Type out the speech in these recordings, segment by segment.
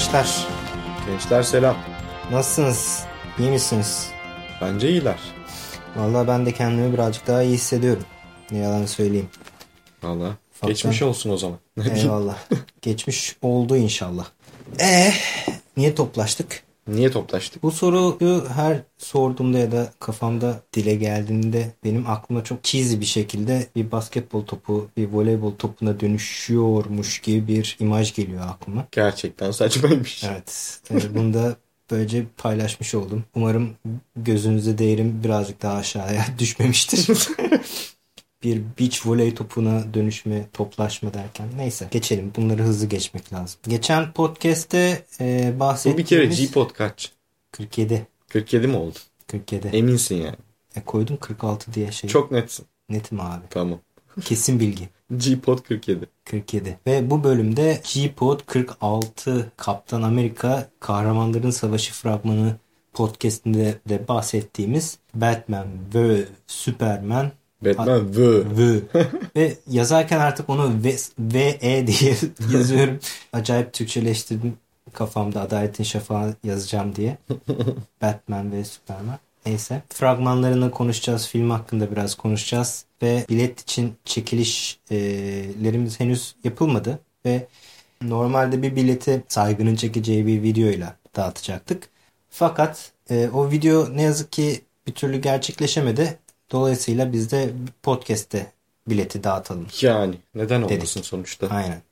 gençler. Gençler selam. Nasılsınız? İyi misiniz? Bence iyiler. Vallahi ben de kendimi birazcık daha iyi hissediyorum. Ne yalan söyleyeyim. Valla. Geçmiş olsun o zaman. Ne? Eyvallah. Geçmiş oldu inşallah. Ee, niye toplaştık? Niye toplaştık? Bu soruyu her sorduğumda ya da kafamda dile geldiğinde benim aklıma çok cheesy bir şekilde bir basketbol topu, bir voleybol topuna dönüşüyormuş gibi bir imaj geliyor aklıma. Gerçekten saçmaymış. Evet. e, Bunu da böylece paylaşmış oldum. Umarım gözünüze değerim birazcık daha aşağıya düşmemiştir. bir beach voley topuna dönüşme, toplaşma derken. Neyse geçelim. Bunları hızlı geçmek lazım. Geçen podcast'te e, Bu bahsettiğimiz... bir kere G-Pod kaç? 47. 47 mi oldu? 47. Eminsin yani. E, koydum 46 diye şey. Çok netsin. Netim abi. Tamam. Kesin bilgi. G-Pod 47. 47. Ve bu bölümde G-Pod 46 Kaptan Amerika Kahramanların Savaşı fragmanı podcastinde de bahsettiğimiz Batman ve Superman Batman V. V. ve yazarken artık onu V, VE diye yazıyorum. Acayip Türkçeleştirdim kafamda Adaletin Şafağı yazacağım diye. Batman ve Superman. Neyse. Fragmanlarını konuşacağız. Film hakkında biraz konuşacağız. Ve bilet için çekilişlerimiz henüz yapılmadı. Ve normalde bir bileti saygının çekeceği bir videoyla dağıtacaktık. Fakat e, o video ne yazık ki bir türlü gerçekleşemedi. Dolayısıyla biz de podcast'te bileti dağıtalım. Yani neden Dedik. olmasın sonuçta. Aynen.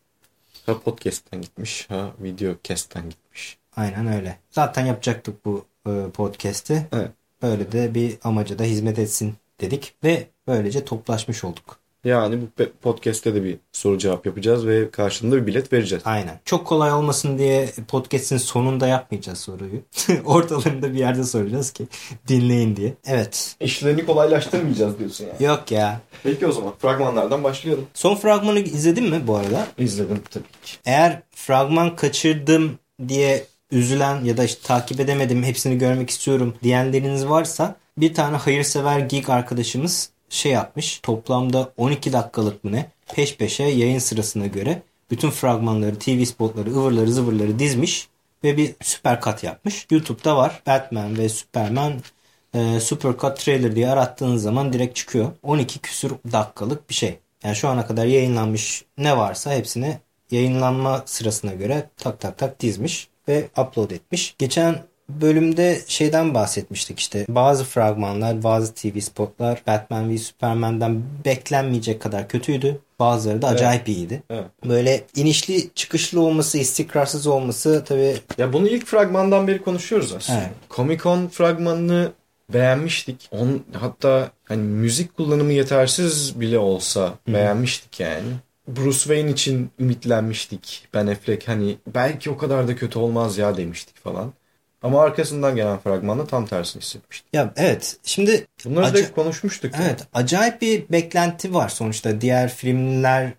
Ha podcast'ten gitmiş ha video cast'ten gitmiş. Aynen öyle. Zaten yapacaktık bu e, podcast'i. Evet. Böyle de bir amaca da hizmet etsin dedik. Ve böylece toplaşmış olduk. Yani bu podcast'te de bir soru cevap yapacağız ve karşılığında bir bilet vereceğiz. Aynen. Çok kolay olmasın diye podcast'in sonunda yapmayacağız soruyu. Ortalarında bir yerde soracağız ki dinleyin diye. Evet. İşlerini kolaylaştırmayacağız diyorsun yani. Yok ya. Peki o zaman fragmanlardan başlayalım. Son fragmanı izledin mi bu arada? İzledim tabii ki. Eğer fragman kaçırdım diye üzülen ya da işte takip edemedim hepsini görmek istiyorum diyenleriniz varsa bir tane hayırsever geek arkadaşımız şey yapmış. Toplamda 12 dakikalık mı ne? Peş peşe yayın sırasına göre bütün fragmanları, TV spotları, ıvırları zıvırları dizmiş ve bir süper kat yapmış. YouTube'da var. Batman ve Superman e, Super Cut Trailer diye arattığınız zaman direkt çıkıyor. 12 küsür dakikalık bir şey. Yani şu ana kadar yayınlanmış ne varsa hepsini yayınlanma sırasına göre tak tak tak dizmiş ve upload etmiş. Geçen bölümde şeyden bahsetmiştik işte bazı fragmanlar bazı TV spotlar Batman v Superman'den beklenmeyecek kadar kötüydü. Bazıları da acayip iyiydi. Evet. Böyle inişli çıkışlı olması istikrarsız olması tabii Ya bunu ilk fragmandan beri konuşuyoruz aslında. Evet. Comic Con fragmanını beğenmiştik. On, hatta hani müzik kullanımı yetersiz bile olsa beğenmiştik yani. Bruce Wayne için ümitlenmiştik. Ben Affleck hani belki o kadar da kötü olmaz ya demiştik falan. Ama arkasından gelen fragmanda tam tersini hissetmiştik. ya evet şimdi Bunları da konuşmuştuk. Evet acayip bir beklenti var sonuçta diğer filmlere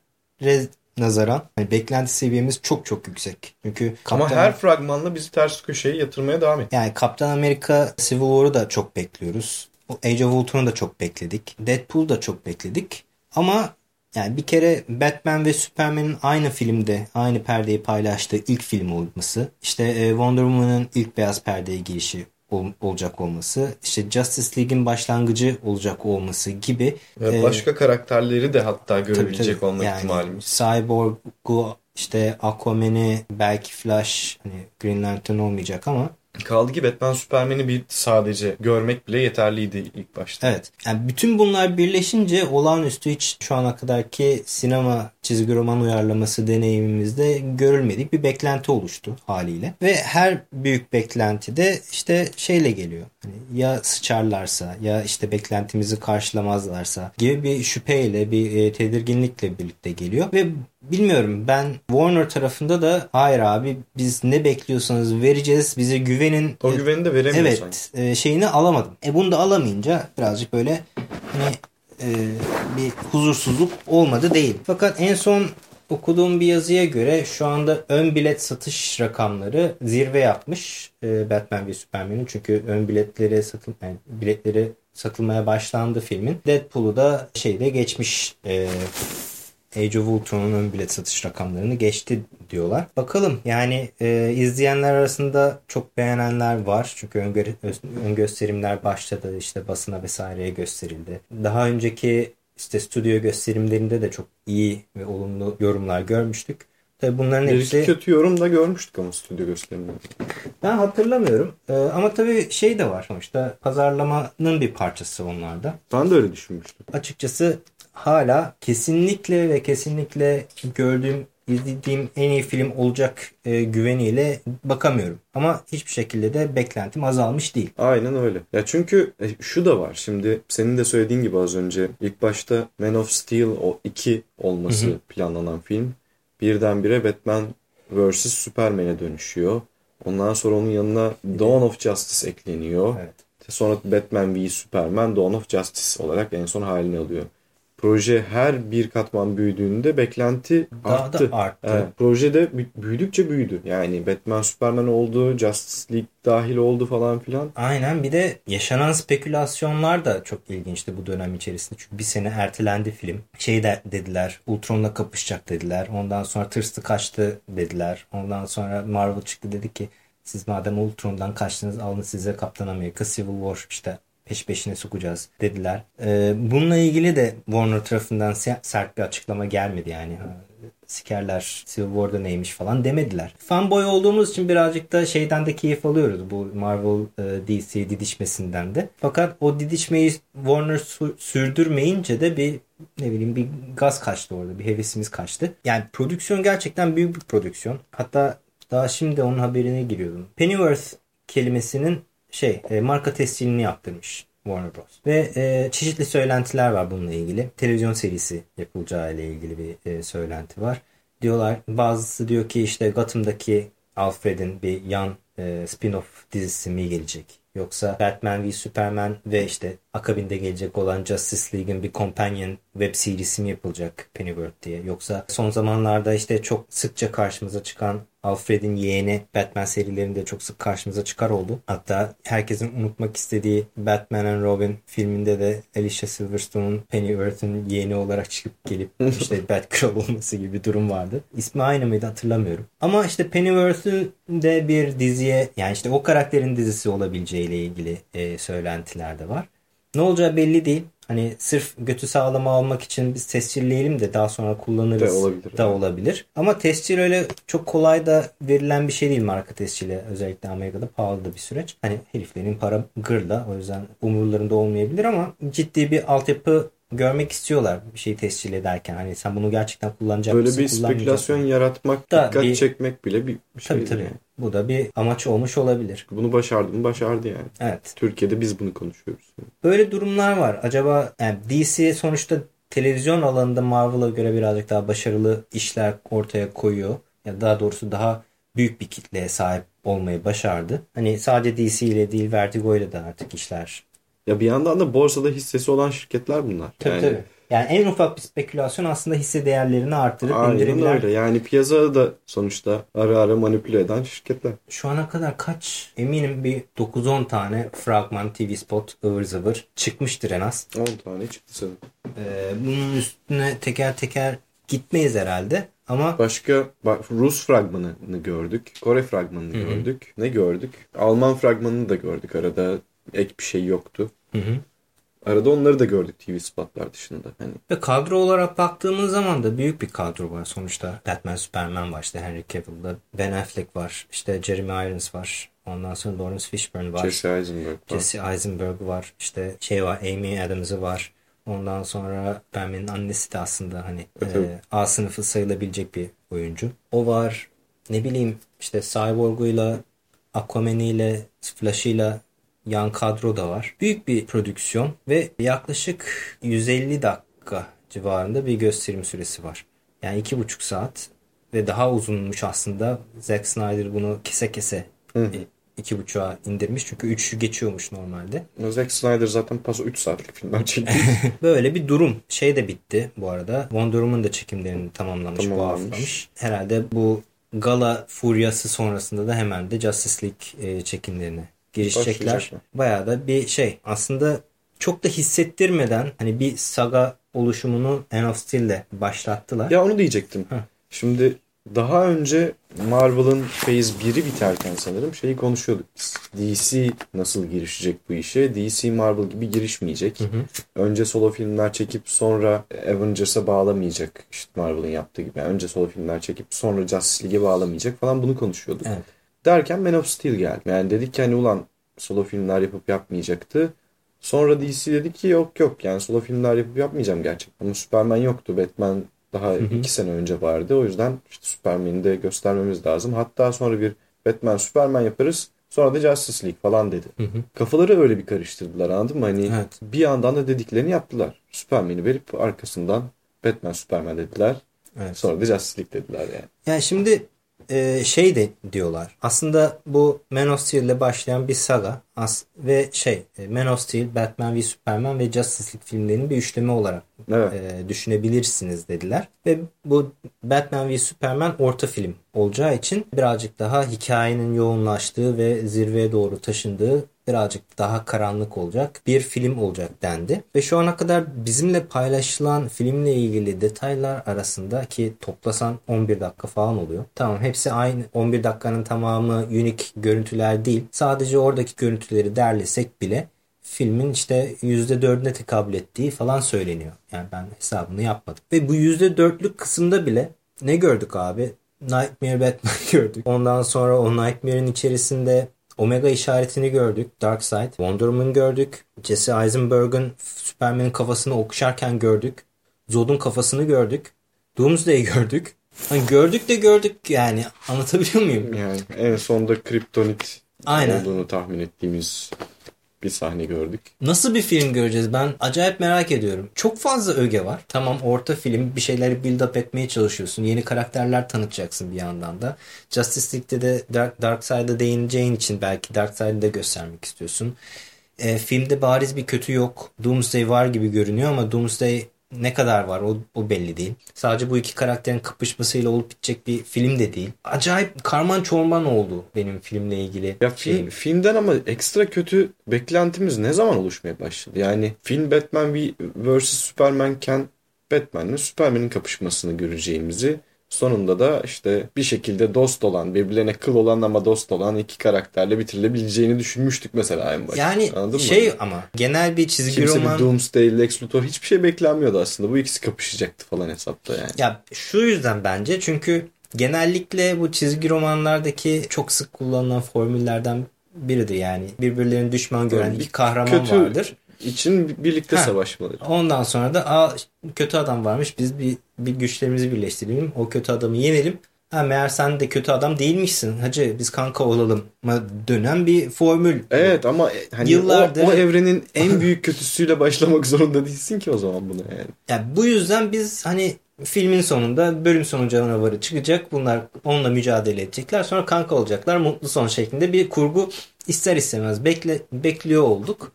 nazaran. Yani beklenti seviyemiz çok çok yüksek. Çünkü Ama Kaptan- her fragmanla bizi ters köşeye yatırmaya devam et. yani Kaptan Amerika Civil War'u da çok bekliyoruz. Age of Ultron'u da çok bekledik. Deadpool'u da çok bekledik. Ama yani bir kere Batman ve Superman'in aynı filmde aynı perdeyi paylaştığı ilk film olması, işte e, Wonder Woman'ın ilk beyaz perdeye girişi ol- olacak olması, işte Justice League'in başlangıcı olacak olması gibi Ve e, başka karakterleri de hatta görebilecek olma Yani ihtimalimiz. Cyborg'u işte Aquaman'i belki Flash hani Green Lantern olmayacak ama Kaldı ki Batman Superman'i bir sadece görmek bile yeterliydi ilk başta. evet. Yani bütün bunlar birleşince olağanüstü hiç şu ana kadarki sinema çizgi roman uyarlaması deneyimimizde görülmedik bir beklenti oluştu haliyle. Ve her büyük beklenti de işte şeyle geliyor. Hani ya sıçarlarsa ya işte beklentimizi karşılamazlarsa gibi bir şüpheyle bir e, tedirginlikle birlikte geliyor. Ve bilmiyorum ben Warner tarafında da hayır abi biz ne bekliyorsanız vereceğiz bize güvenin. O güveni de veremiyor sanki. Evet e, şeyini alamadım. E bunu da alamayınca birazcık böyle hani e, bir huzursuzluk olmadı değil. Fakat en son okuduğum bir yazıya göre şu anda ön bilet satış rakamları zirve yapmış e, Batman ve Superman'in. Çünkü ön biletleri satıl yani biletleri satılmaya başlandı filmin. Deadpool'u da şeyde geçmiş e, Age of Ultron'un ön bilet satış rakamlarını geçti diyorlar. Bakalım yani e, izleyenler arasında çok beğenenler var. Çünkü ön, ön gösterimler başladı. işte basına vesaireye gösterildi. Daha önceki işte stüdyo gösterimlerinde de çok iyi ve olumlu yorumlar görmüştük. Tabii bunların bir hepsi... kötü yorum da görmüştük ama stüdyo gösteriminde. Ben hatırlamıyorum. Ee, ama tabii şey de var sonuçta pazarlamanın bir parçası onlarda. Ben de öyle düşünmüştüm. Açıkçası hala kesinlikle ve kesinlikle gördüğüm izlediğim en iyi film olacak e, güveniyle bakamıyorum. Ama hiçbir şekilde de beklentim azalmış değil. Aynen öyle. Ya çünkü e, şu da var. Şimdi senin de söylediğin gibi az önce ilk başta Man of Steel o 2 olması hı hı. planlanan film birdenbire Batman vs. Superman'e dönüşüyor. Ondan sonra onun yanına Dawn of Justice ekleniyor. Evet. Sonra Batman v Superman Dawn of Justice olarak en son halini alıyor proje her bir katman büyüdüğünde beklenti Daha arttı. Da arttı. Evet, proje de büyüdükçe büyüdü. Yani Batman Superman oldu, Justice League dahil oldu falan filan. Aynen bir de yaşanan spekülasyonlar da çok ilginçti bu dönem içerisinde. Çünkü bir sene ertelendi film. Şey de dediler Ultron'la kapışacak dediler. Ondan sonra tırstı kaçtı dediler. Ondan sonra Marvel çıktı dedi ki siz madem Ultron'dan kaçtınız alın size Kaptan Amerika Civil War işte peş peşine sokacağız dediler. Ee, bununla ilgili de Warner tarafından sert bir açıklama gelmedi yani. Sikerler Civil War'da neymiş falan demediler. Fanboy olduğumuz için birazcık da şeyden de keyif alıyoruz bu Marvel e, DC didişmesinden de. Fakat o didişmeyi Warner sürdürmeyince de bir ne bileyim bir gaz kaçtı orada. Bir hevesimiz kaçtı. Yani prodüksiyon gerçekten büyük bir prodüksiyon. Hatta daha şimdi onun haberine giriyordum. Pennyworth kelimesinin şey e, marka tescilini yaptırmış Warner Bros. Ve e, çeşitli söylentiler var bununla ilgili. Televizyon serisi yapılacağı ile ilgili bir e, söylenti var. Diyorlar bazısı diyor ki işte Gotham'daki Alfred'in bir yan e, spin-off dizisi mi gelecek? Yoksa Batman v Superman ve işte akabinde gelecek olan Justice League'in bir companion web serisi mi yapılacak Pennyworth diye. Yoksa son zamanlarda işte çok sıkça karşımıza çıkan Alfred'in yeğeni Batman serilerinde çok sık karşımıza çıkar oldu. Hatta herkesin unutmak istediği Batman and Robin filminde de Alicia Silverstone'un Pennyworth'ın yeğeni olarak çıkıp gelip işte Batgirl olması gibi bir durum vardı. İsmi aynı mıydı hatırlamıyorum. Ama işte Pennyworth'ın de bir diziye yani işte o karakterin dizisi olabileceğiyle ilgili e, söylentiler de var. Ne olacağı belli değil. Hani sırf götü sağlama almak için biz tescilleyelim de daha sonra kullanırız de olabilir. Da olabilir. Ama tescil öyle çok kolay da verilen bir şey değil marka tescili. Özellikle Amerika'da pahalı da bir süreç. Hani heriflerin para gırla o yüzden umurlarında olmayabilir ama ciddi bir altyapı görmek istiyorlar bir şeyi tescil ederken. Hani sen bunu gerçekten kullanacak Böyle mısın? Böyle bir spekülasyon yaratmak, da dikkat bir, çekmek bile bir, bir şey. Tabii tabii. Yani. Bu da bir amaç olmuş olabilir. Bunu başardı mı başardı yani. Evet. Türkiye'de biz bunu konuşuyoruz. Böyle durumlar var. Acaba yani DC sonuçta televizyon alanında Marvel'a göre birazcık daha başarılı işler ortaya koyuyor. Ya yani daha doğrusu daha büyük bir kitleye sahip olmayı başardı. Hani sadece DC ile değil Vertigo ile de artık işler ya bir yandan da borsada hissesi olan şirketler bunlar. Tabii yani, tabii. Yani en ufak bir spekülasyon aslında hisse değerlerini arttırıp Aynen indirebilir. öyle. Yani piyasada da sonuçta ara ara manipüle eden şirketler. Şu ana kadar kaç eminim bir 9-10 tane fragman TV spot ıvır zıvır çıkmıştır en az. 10 tane çıktı sanırım. Ee, bunun üstüne teker teker gitmeyiz herhalde. Ama başka bak Rus fragmanını gördük. Kore fragmanını Hı-hı. gördük. Ne gördük? Alman fragmanını da gördük. Arada ek bir şey yoktu. Hı hı. Arada onları da gördük TV spotlar dışında. Hani. Ve kadro olarak baktığımız zaman da büyük bir kadro var sonuçta. Batman, Superman var işte Henry Cavill'da. Ben Affleck var. işte Jeremy Irons var. Ondan sonra Lawrence Fishburne var. Jesse Eisenberg var. Jesse Eisenberg var. İşte şey var Amy Adams'ı var. Ondan sonra Batman'in annesi de aslında hani e, e, A sınıfı sayılabilecek bir oyuncu. O var. Ne bileyim işte Cyborg'uyla Aquaman'iyle Flash'ıyla yan kadro da var. Büyük bir prodüksiyon ve yaklaşık 150 dakika civarında bir gösterim süresi var. Yani iki buçuk saat ve daha uzunmuş aslında. Zack Snyder bunu kese kese Hı. E, iki buçuğa indirmiş. Çünkü üçü geçiyormuş normalde. Zack Snyder zaten paso 3 saatlik filmler çekti. Böyle bir durum. Şey de bitti bu arada. Wonder Woman da çekimlerini tamamlamış, tamamlamış. bu haftamış. Herhalde bu gala furyası sonrasında da hemen de Justice League e, çekimlerini girişecekler. Bayağı da bir şey. Aslında çok da hissettirmeden hani bir saga oluşumunu Man of Steel'le başlattılar. Ya onu diyecektim. Heh. Şimdi daha önce Marvel'ın Phase 1'i biterken sanırım şeyi konuşuyorduk biz. DC nasıl girişecek bu işe? DC Marvel gibi girişmeyecek. Önce solo filmler çekip sonra Avengers'a bağlamayacak. İşte Marvel'ın yaptığı gibi. Yani önce solo filmler çekip sonra Justice League'e bağlamayacak falan bunu konuşuyorduk. Evet. Derken Man of Steel geldi. Yani dedik ki hani ulan solo filmler yapıp yapmayacaktı. Sonra DC dedi ki yok yok yani solo filmler yapıp yapmayacağım gerçekten. Ama Superman yoktu. Batman daha iki sene önce vardı. O yüzden işte Superman'i de göstermemiz lazım. Hatta sonra bir Batman Superman yaparız. Sonra da Justice League falan dedi. Kafaları öyle bir karıştırdılar anladın mı? Hani Evet. bir yandan da dediklerini yaptılar. Superman'i verip arkasından Batman Superman dediler. Evet. Sonra da Justice League dediler yani. Yani şimdi e, şey de diyorlar. Aslında bu Man of Steel ile başlayan bir saga. As ve şey e, Man of Steel, Batman v Superman ve Justice League filmlerinin bir üçleme olarak Evet. e, düşünebilirsiniz dediler. Ve bu Batman v Superman orta film olacağı için birazcık daha hikayenin yoğunlaştığı ve zirveye doğru taşındığı birazcık daha karanlık olacak bir film olacak dendi. Ve şu ana kadar bizimle paylaşılan filmle ilgili detaylar arasında ki toplasan 11 dakika falan oluyor. Tamam hepsi aynı 11 dakikanın tamamı unik görüntüler değil. Sadece oradaki görüntüleri derlesek bile filmin işte %4'üne tekabül ettiği falan söyleniyor. Yani ben hesabını yapmadım. Ve bu %4'lük kısımda bile ne gördük abi? Nightmare Batman gördük. Ondan sonra o Nightmare'in içerisinde Omega işaretini gördük. Darkseid. Wonder Woman gördük. Jesse Eisenberg'ın Superman'in kafasını okşarken gördük. Zod'un kafasını gördük. Doomsday'i gördük. Hani gördük de gördük yani. Anlatabiliyor muyum? Yani en sonda kriptonit Aynen. olduğunu tahmin ettiğimiz bir sahne gördük. Nasıl bir film göreceğiz? Ben acayip merak ediyorum. Çok fazla öge var. Tamam orta film bir şeyleri build up etmeye çalışıyorsun. Yeni karakterler tanıtacaksın bir yandan da. Justice League'de de Dark, Darkseid'a değineceğin için belki Darkseid'i de göstermek istiyorsun. E, filmde bariz bir kötü yok. Doomsday var gibi görünüyor ama Doomsday ne kadar var o, o belli değil. Sadece bu iki karakterin kapışmasıyla olup bitecek bir film de değil. Acayip karman çorman oldu benim filmle ilgili Ya film, şeyim. filmden ama ekstra kötü beklentimiz ne zaman oluşmaya başladı? Yani film Batman vs Superman'ken Batman'le Superman'in kapışmasını göreceğimizi sonunda da işte bir şekilde dost olan, birbirlerine kıl olan ama dost olan iki karakterle bitirilebileceğini düşünmüştük mesela en başta. Yani Anladın şey mı? ama genel bir çizgi Kimse roman bir Doomsday, Lex Luthor hiçbir şey beklenmiyordu aslında. Bu ikisi kapışacaktı falan hesapta yani. ya şu yüzden bence çünkü genellikle bu çizgi romanlardaki çok sık kullanılan formüllerden biridir yani. Birbirlerini düşman gören Yani bir iki kahraman kötü vardır. İçin birlikte Ha. savaşmaları. Ondan sonra da Aa, kötü adam varmış biz bir, bir güçlerimizi birleştirelim. O kötü adamı yenelim. Ha meğer sen de kötü adam değilmişsin. Hacı biz kanka olalım mı dönen bir formül. Evet ama hani Yıllardır- o, o evrenin en büyük kötüsüyle başlamak zorunda değilsin ki o zaman buna yani. Ya bu yüzden biz hani filmin sonunda bölüm sonu canavarı çıkacak. Bunlar onunla mücadele edecekler. Sonra kanka olacaklar. Mutlu son şeklinde bir kurgu ister istemez bekle, bekliyor olduk.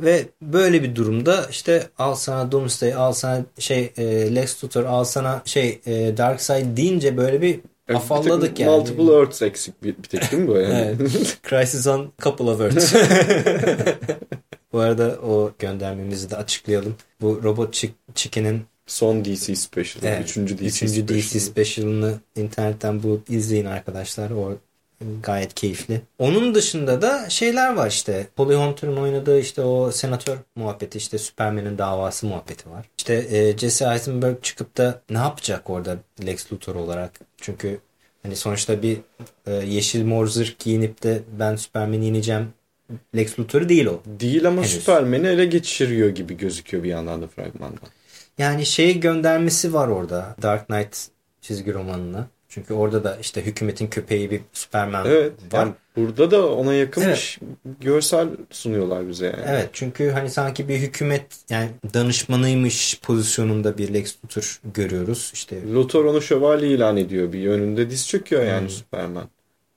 Ve böyle bir durumda işte al sana Doomsday, al sana şey e, Lex Luthor, al sana şey e, Darkseid deyince böyle bir afalladık bir yani. Multiple Earths eksik bir, bir tek değil mi bu yani? Evet. Crisis on Couple of Earths. Bu arada o göndermemizi de açıklayalım. Bu Robot Chick- Chicken'in Son DC Special. Evet. Üçüncü DC Üçüncü Special. DC Special'ını internetten bulup izleyin arkadaşlar. O gayet keyifli. Onun dışında da şeyler var işte. Holly Hunter'ın oynadığı işte o senatör muhabbeti işte Superman'in davası muhabbeti var. İşte e, Jesse Eisenberg çıkıp da ne yapacak orada Lex Luthor olarak? Çünkü hani sonuçta bir e, yeşil mor zırh giyinip de ben Superman'i yeneceğim Lex Luthor değil o. Değil ama Henüz. Superman'i ele geçiriyor gibi gözüküyor bir yandan da fragmanda. Yani şey göndermesi var orada Dark Knight çizgi romanına. Çünkü orada da işte hükümetin köpeği bir Superman Evet. var. Yani burada da ona yakınmış Evet. görsel sunuyorlar bize yani. Evet çünkü hani sanki bir hükümet yani danışmanıymış pozisyonunda bir Lex Luthor görüyoruz. İşte Luthor onu şövalye ilan ediyor. Bir önünde diz çöküyor yani Hmm. Superman.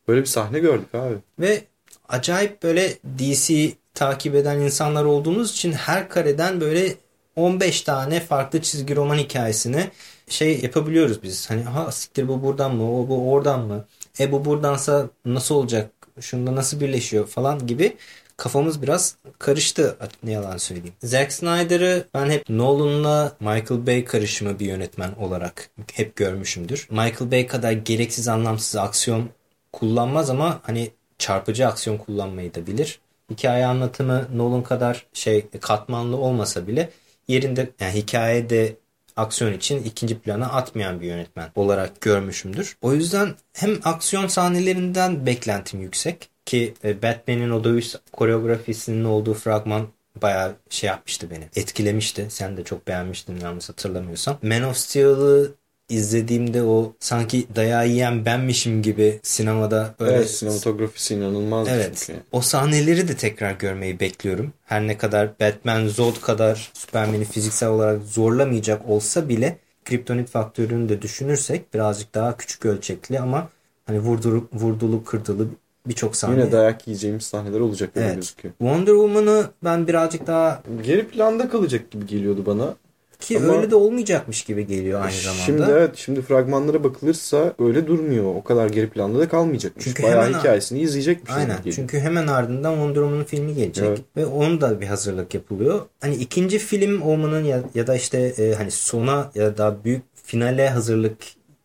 Böyle bir sahne gördük abi. ve acayip böyle DC takip eden insanlar olduğumuz için her kareden böyle 15 tane farklı çizgi roman hikayesini şey yapabiliyoruz biz. Hani ha siktir bu buradan mı? O bu oradan mı? E bu buradansa nasıl olacak? Şunda nasıl birleşiyor falan gibi kafamız biraz karıştı ne yalan söyleyeyim. Zack Snyder'ı ben hep Nolan'la Michael Bay karışımı bir yönetmen olarak hep görmüşümdür. Michael Bay kadar gereksiz anlamsız aksiyon kullanmaz ama hani çarpıcı aksiyon kullanmayı da bilir. Hikaye anlatımı Nolan kadar şey katmanlı olmasa bile yerinde yani hikayede aksiyon için ikinci plana atmayan bir yönetmen olarak görmüşümdür. O yüzden hem aksiyon sahnelerinden beklentim yüksek ki e, Batman'in o dövüş koreografisinin olduğu fragman bayağı şey yapmıştı beni. Etkilemişti. Sen de çok beğenmiştin yanlış hatırlamıyorsam. Man of Steel'ı izlediğimde o sanki dayağı yiyen benmişim gibi sinemada böyle... Evet sinematografisi inanılmaz evet, çünkü. O sahneleri de tekrar görmeyi bekliyorum. Her ne kadar Batman Zod kadar Superman'i fiziksel olarak zorlamayacak olsa bile kriptonit faktörünü de düşünürsek birazcık daha küçük ölçekli ama hani vurdulu, vurdulu kırdılı birçok sahne. Yine dayak yiyeceğimiz sahneler olacak evet. gözüküyor. Wonder Woman'ı ben birazcık daha... Geri planda kalacak gibi geliyordu bana. Ki Ama öyle de olmayacakmış gibi geliyor aynı zamanda. Şimdi evet şimdi fragmanlara bakılırsa öyle durmuyor. O kadar geri planda da kalmayacakmış. Çünkü Bayağı hemen, hikayesini izleyecekmiş. Aynen. Çünkü hemen ardından Wonder Woman'ın filmi gelecek. Evet. Ve onun da bir hazırlık yapılıyor. Hani ikinci film olmanın ya, ya da işte e, hani sona ya da büyük finale hazırlık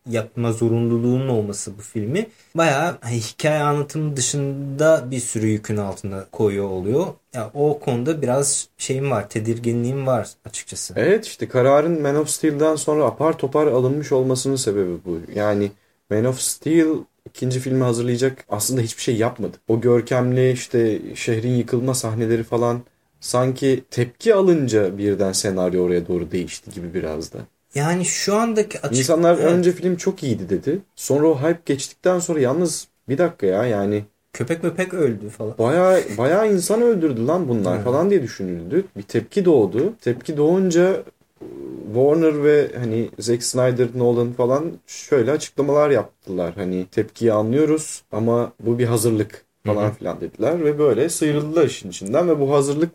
yapma zorunluluğunun olması bu filmi bayağı hani, hikaye anlatımı dışında bir sürü yükün altında koyuyor oluyor. Ya o konuda biraz şeyim var, tedirginliğim var açıkçası. Evet işte kararın Man of Steel'den sonra apar topar alınmış olmasının sebebi bu. Yani Man of Steel ikinci filmi hazırlayacak aslında hiçbir şey yapmadı. O görkemli işte şehrin yıkılma sahneleri falan sanki tepki alınca birden senaryo oraya doğru değişti gibi biraz da. Yani şu andaki açık... İnsanlar evet. önce film çok iyiydi dedi. Sonra o hype geçtikten sonra yalnız bir dakika ya yani... Köpek möpek öldü falan. Baya baya insan öldürdü lan bunlar falan diye düşünüldü. Bir tepki doğdu. Tepki doğunca Warner ve hani Zack Snyder, Nolan falan şöyle açıklamalar yaptılar. Hani tepkiyi anlıyoruz ama bu bir hazırlık falan filan dediler ve böyle sıyrıldılar işin içinden ve bu hazırlık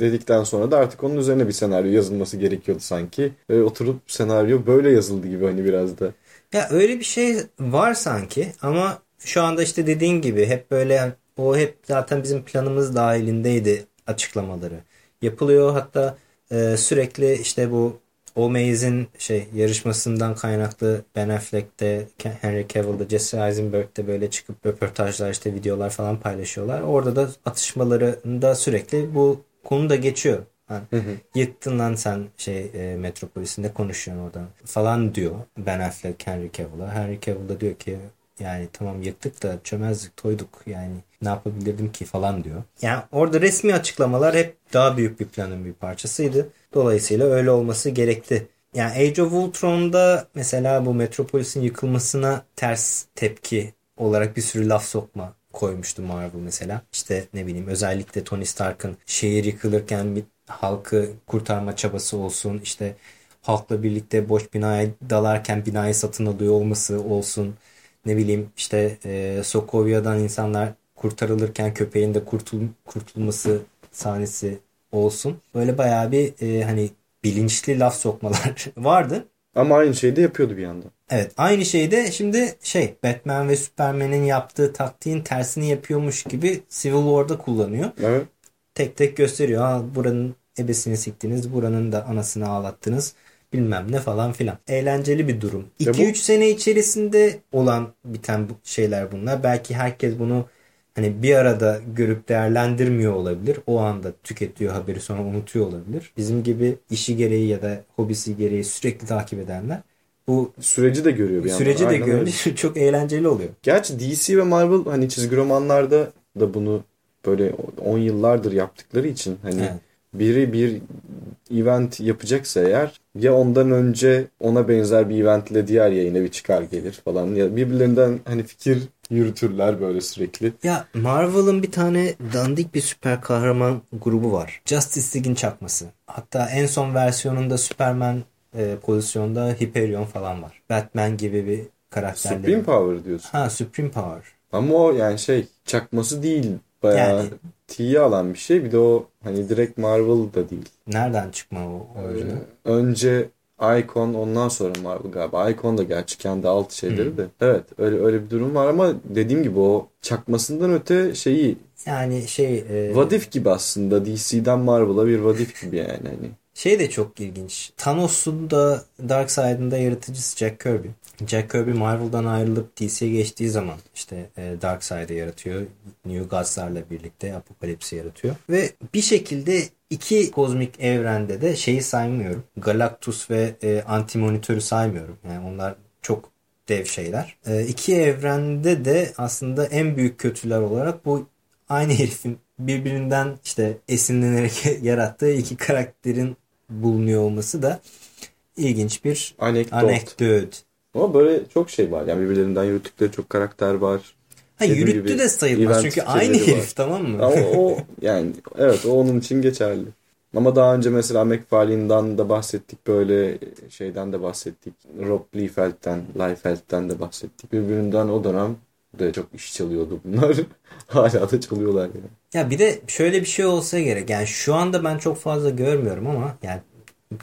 dedikten sonra da artık onun üzerine bir senaryo yazılması gerekiyordu sanki. Ve oturup senaryo böyle yazıldı gibi hani biraz da. Ya öyle bir şey var sanki ama şu anda işte dediğin gibi hep böyle o hep zaten bizim planımız dahilindeydi açıklamaları. Yapılıyor hatta e, sürekli işte bu O'Maze'in şey yarışmasından kaynaklı Ben Affleck'te, Henry Cavill'da, Jesse Eisenberg'de böyle çıkıp röportajlar işte videolar falan paylaşıyorlar. Orada da atışmalarında sürekli bu konu da geçiyor. Hı hı. Yıktın lan sen şey e, metropolisinde konuşuyorsun oradan falan diyor Ben Affleck Henry Cavill'a. Henry Cavill da diyor ki yani tamam yıktık da çömezdik toyduk yani ne yapabilirdim ki falan diyor. Yani orada resmi açıklamalar hep daha büyük bir planın bir parçasıydı. Dolayısıyla öyle olması gerekti. Yani Age of Ultron'da mesela bu Metropolis'in yıkılmasına ters tepki olarak bir sürü laf sokma koymuştu Marvel mesela. İşte ne bileyim özellikle Tony Stark'ın şehir yıkılırken bir halkı kurtarma çabası olsun. İşte halkla birlikte boş binaya dalarken binayı satın alıyor olması olsun. Ne bileyim işte e, Sokovya'dan insanlar kurtarılırken köpeğin de kurtul kurtulması sahnesi olsun. Böyle bayağı bir e, hani bilinçli laf sokmalar vardı. Ama aynı şeyi de yapıyordu bir yandan. Evet aynı şeyi de şimdi şey Batman ve Superman'in yaptığı taktiğin tersini yapıyormuş gibi Civil War'da kullanıyor. Evet. Tek tek gösteriyor. Ha, buranın ebesini siktiniz, buranın da anasını ağlattınız bilmem ne falan filan. Eğlenceli bir durum. 2-3 bu... sene içerisinde olan biten şeyler bunlar. Belki herkes bunu hani bir arada görüp değerlendirmiyor olabilir. O anda tüketiyor haberi sonra unutuyor olabilir. Bizim gibi işi gereği ya da hobisi gereği sürekli takip edenler bu süreci de görüyor bir Süreci de görüyor. Çok eğlenceli oluyor. Gerçi DC ve Marvel hani çizgi romanlarda da bunu böyle 10 yıllardır yaptıkları için hani evet. biri bir event yapacaksa eğer ya ondan önce ona benzer bir eventle diğer yayına bir çıkar gelir falan ya birbirlerinden hani fikir yürütürler böyle sürekli. Ya Marvel'ın bir tane dandik bir süper kahraman grubu var. Justice League'in çakması. Hatta en son versiyonunda Superman e, pozisyonda Hyperion falan var. Batman gibi bir karakterleri. Supreme Power diyorsun. Ha Supreme Power. Ama o yani şey çakması değil. Bayağı yani, T'yi alan bir şey. Bir de o hani direkt Marvel da değil. Nereden çıkma o? Ee, önce Icon ondan sonra Marvel galiba. Icon da gerçi kendi alt şeyleri de. Evet öyle öyle bir durum var ama dediğim gibi o çakmasından öte şeyi Yani şey e, Vadif gibi aslında DC'den Marvel'a bir vadif gibi yani hani. şey de çok ilginç. Thanos'un da Darkseid'in de yaratıcısı Jack Kirby. Jack Kirby Marvel'dan ayrılıp DC'ye geçtiği zaman işte e, Darkseid'i yaratıyor. New Gods'larla birlikte Apocalypse'i yaratıyor. Ve bir şekilde iki kozmik evrende de şeyi saymıyorum. Galactus ve e, Anti-Monitor'u saymıyorum. Yani onlar çok dev şeyler. E, iki evrende de aslında en büyük kötüler olarak bu aynı herifin birbirinden işte esinlenerek yarattığı iki karakterin bulunuyor olması da ilginç bir Anekdot. anekdot. Ama böyle çok şey var. Yani birbirlerinden yürüttükleri çok karakter var. Ha, yürüttü de sayılmaz çünkü aynı fikirleri var. herif tamam mı? Ama o yani evet o onun için geçerli. Ama daha önce mesela McFarlane'dan da bahsettik böyle şeyden de bahsettik. Rob Liefeld'den, Liefeld'den de bahsettik. Birbirinden o dönem de çok iş çalıyordu bunlar. Hala da çalıyorlar yani. Ya bir de şöyle bir şey olsa gerek. Yani şu anda ben çok fazla görmüyorum ama yani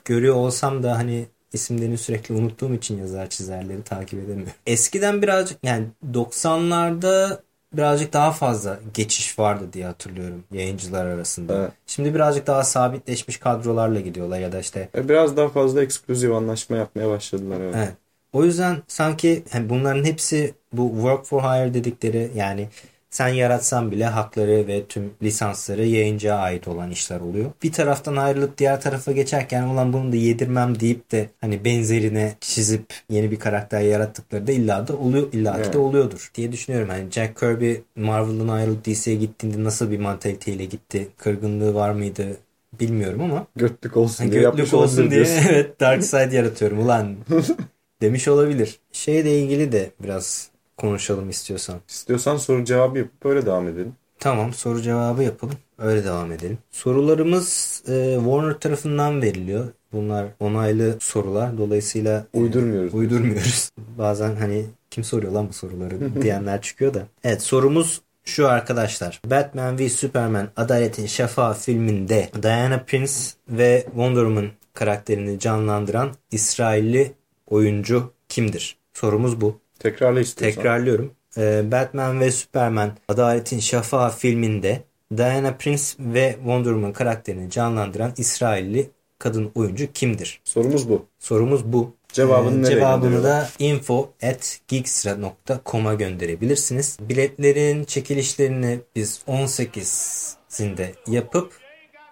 görüyor olsam da hani isimlerini sürekli unuttuğum için yazar çizerleri takip edemiyorum. Eskiden birazcık yani 90'larda birazcık daha fazla geçiş vardı diye hatırlıyorum yayıncılar arasında. Evet. Şimdi birazcık daha sabitleşmiş kadrolarla gidiyorlar ya da işte E, Biraz daha fazla ekskluzif anlaşma yapmaya başladılar. Evet. Evet. O yüzden sanki bunların hepsi bu work for hire dedikleri yani sen yaratsan bile hakları ve tüm lisansları yayıncıya ait olan işler oluyor. Bir taraftan ayrılıp diğer tarafa geçerken olan bunu da yedirmem deyip de hani benzerine çizip yeni bir karakter yarattıkları da illa da oluyor illa Evet. de oluyordur diye düşünüyorum. Hani Jack Kirby Marvel'dan ayrılıp DC'ye gittiğinde nasıl bir mantaliteyle gitti? Kırgınlığı var mıydı? Bilmiyorum ama Götlük olsun diye Götlük yapmış olsun diye diyorsun. evet Darkseid yaratıyorum ulan demiş olabilir. Şeyle ilgili de biraz konuşalım istiyorsan. İstiyorsan soru cevabı yapıp böyle devam edelim. Tamam soru cevabı yapalım. Öyle devam edelim. Sorularımız e, Warner tarafından veriliyor. Bunlar onaylı sorular. Dolayısıyla e, Uydurmuyoruz. uydurmuyoruz. Bazen hani kim soruyor lan bu soruları diyenler çıkıyor da. Evet sorumuz şu arkadaşlar. Batman v Superman Adaletin Şafağı filminde Diana Prince ve Wonder Woman karakterini canlandıran İsrailli oyuncu kimdir? Sorumuz bu. Tekrarla istiyorsan. Tekrarlıyorum. Ee, Batman ve Superman Adaletin Şafağı filminde Diana Prince ve Wonder Woman karakterini canlandıran İsrailli kadın oyuncu kimdir? Sorumuz bu. Sorumuz bu. Cevabını Ee, cevabını da info at geekstra.com'a gönderebilirsiniz. Biletlerin çekilişlerini biz 18'sinde yapıp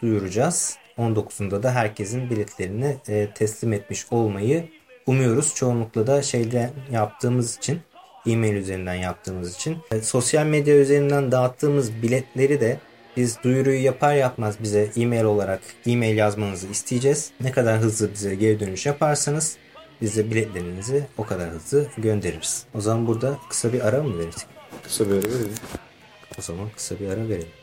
duyuracağız. 19'unda da herkesin biletlerini e, teslim etmiş olmayı umuyoruz. Çoğunlukla da şeyden yaptığımız için e-mail üzerinden yaptığımız için. E, sosyal medya üzerinden dağıttığımız biletleri de biz duyuruyu yapar yapmaz bize e-mail olarak e-mail yazmanızı isteyeceğiz. Ne kadar hızlı bize geri dönüş yaparsanız biz de biletlerinizi o kadar hızlı göndeririz. O zaman burada kısa bir ara mı verirdik? Kısa bir ara verelim. O zaman kısa bir ara verelim.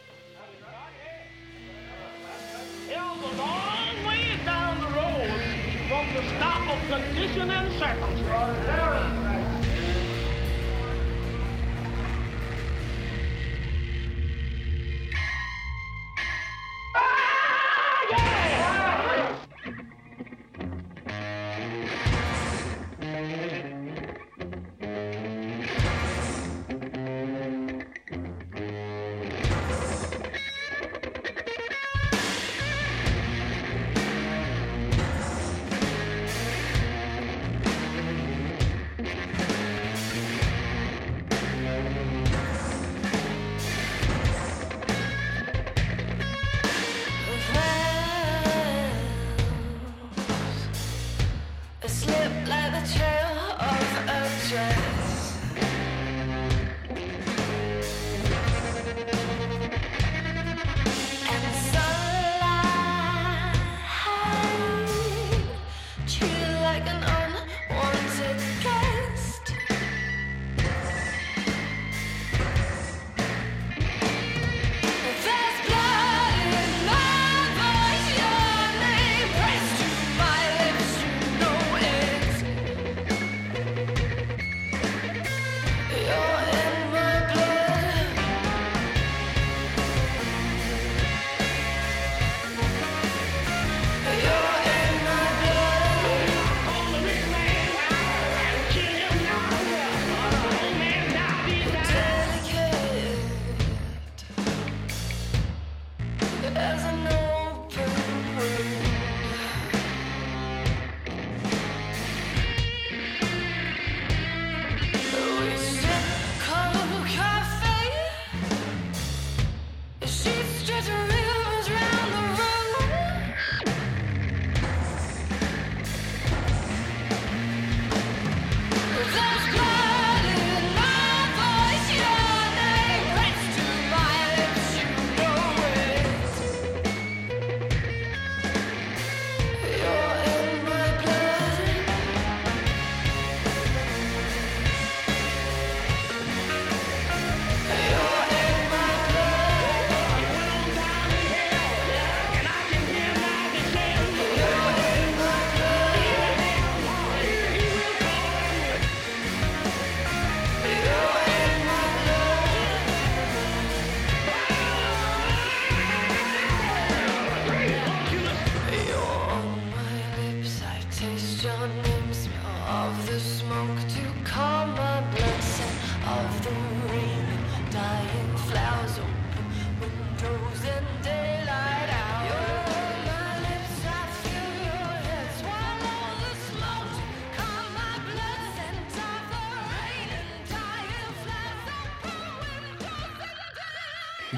And circumstance.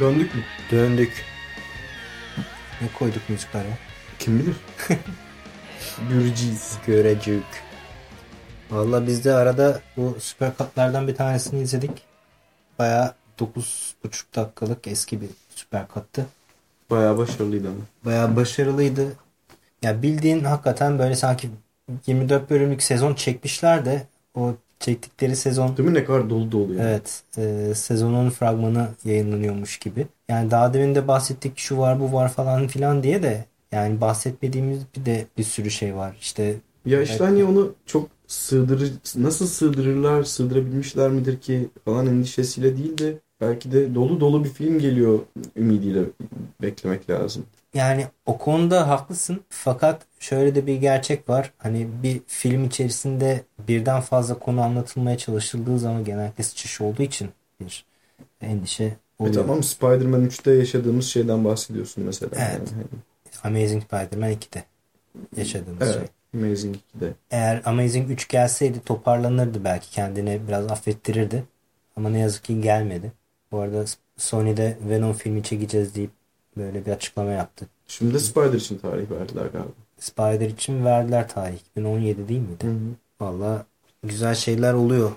Döndük mü? Döndük. Ne koyduk müziklere? Kim bilir? Göreceğiz. Görecük. Valla biz de arada bu süper katlardan bir tanesini izledik. Baya 9,5 dakikalık eski bir süper kattı. Bayağı başarılıydı ama. Baya başarılıydı. Ya bildiğin hakikaten böyle sanki 24 bölümlük sezon çekmişler de o çektikleri sezon Değil mi ne kadar dolu dolu yani. Evet, e, sezonun fragmanı yayınlanıyormuş gibi. Yani daha demin de bahsettik şu var bu var falan filan diye de yani bahsetmediğimiz bir de bir sürü şey var. İşte Ya işte hani onu çok sığdırır, nasıl sığdırırlar, sığdırabilmişler midir ki falan endişesiyle değil de belki de dolu dolu bir film geliyor ümidiyle beklemek lazım. Yani o konuda haklısın. Fakat şöyle de bir gerçek var. Hani bir film içerisinde birden fazla konu anlatılmaya çalışıldığı zaman genellikle sıçış olduğu için bir endişe E oluyor. tamam Spider-Man 3'te yaşadığımız şeyden bahsediyorsun mesela. Evet. Yani hani- Amazing Spider-Man 2'de yaşadığımız şey. evet. Amazing 2'de. Eğer Amazing 3 gelseydi toparlanırdı belki kendini biraz affettirirdi. Ama ne yazık ki gelmedi. Bu arada Sony'de Venom filmi çekeceğiz deyip böyle bir açıklama yaptı. Şimdi de Spider için tarih verdiler galiba. Spider için verdiler tarih. 2017 değil miydi? Hı hı. Valla güzel şeyler oluyor.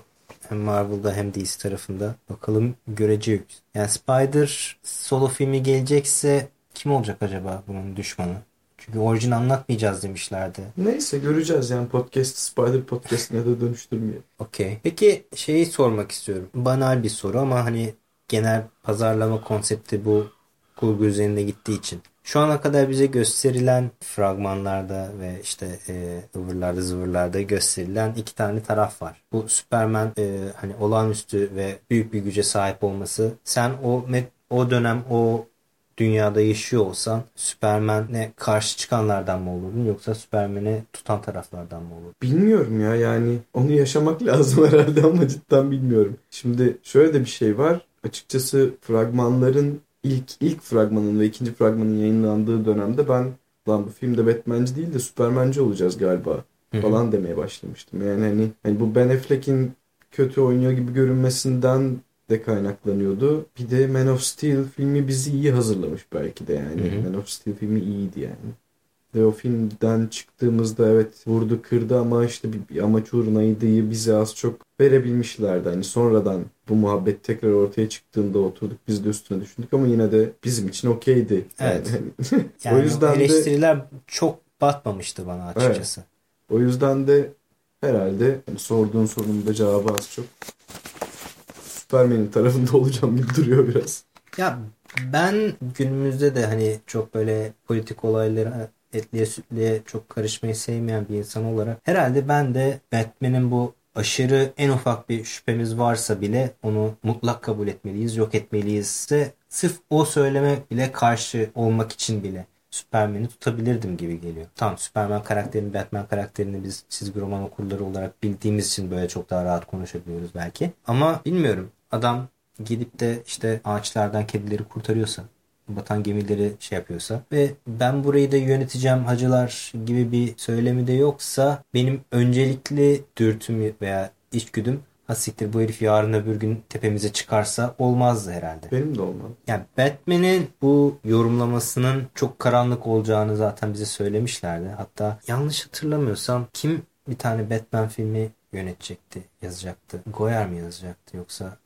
Hem Marvel'da hem DC tarafında. Bakalım göreceğiz. Yani Spider solo filmi gelecekse kim olacak acaba bunun düşmanı? Çünkü orijin anlatmayacağız demişlerdi. Neyse göreceğiz yani podcast Spider podcast'ine de dönüştürmeyelim. Okey. Peki şeyi sormak istiyorum. Banal bir soru ama hani genel pazarlama konsepti bu kurgu üzerinde gittiği için. Şu ana kadar bize gösterilen fragmanlarda ve işte e, ıvırlarda zıvırlarda gösterilen iki tane taraf var. Bu Superman e, hani olağanüstü ve büyük bir güce sahip olması. Sen o o dönem o dünyada yaşıyor olsan Superman'e karşı çıkanlardan mı olurdun yoksa Superman'i tutan taraflardan mı olurdun? Bilmiyorum ya yani onu yaşamak lazım herhalde ama cidden bilmiyorum. Şimdi şöyle de bir şey var. Açıkçası fragmanların ilk ilk fragmanın ve ikinci fragmanın yayınlandığı dönemde ben lan bu filmde Batman'ci değil de Superman'ci olacağız galiba falan demeye başlamıştım. Yani hani, hani bu Ben Affleck'in kötü oynuyor gibi görünmesinden de kaynaklanıyordu. Bir de Man of Steel filmi bizi iyi hazırlamış belki de yani. Hı hı. Man of Steel filmi iyiydi yani. Ve o filmden çıktığımızda evet vurdu kırdı ama işte bir, bir amaç uğrunaydı bize az çok verebilmişlerdi. Hani sonradan bu muhabbet tekrar ortaya çıktığında oturduk biz de üstüne düşündük ama yine de bizim için okeydi. Evet. Yani, Yani o yüzden de eleştiriler çok batmamıştı bana açıkçası. o yüzden de herhalde hani sorduğun sorunun da cevabı az çok Superman'in tarafında olacağım gibi duruyor biraz. Ya ben günümüzde de hani çok böyle politik olaylara etliye sütlüye çok karışmayı sevmeyen bir insan olarak herhalde ben de Batman'in bu aşırı en ufak bir şüphemiz varsa bile onu mutlak kabul etmeliyiz, yok etmeliyiz de sırf o söyleme bile karşı olmak için bile Superman'i tutabilirdim gibi geliyor. Tamam Superman karakterini, Batman karakterini biz çizgi roman okurları olarak bildiğimiz için böyle çok daha rahat konuşabiliyoruz belki. Ama bilmiyorum. Adam gidip de işte ağaçlardan kedileri kurtarıyorsa batan gemileri şey yapıyorsa ve ben burayı da yöneteceğim hacılar gibi bir söylemi de yoksa benim öncelikli dürtüm veya içgüdüm ha siktir bu herif yarın öbür gün tepemize çıkarsa olmazdı herhalde. Benim de olmaz. Yani Batman'in bu yorumlamasının çok karanlık olacağını zaten bize söylemişlerdi. Hatta yanlış hatırlamıyorsam kim bir tane Batman filmi yönetecekti, yazacaktı. Goyer mi yazacaktı yoksa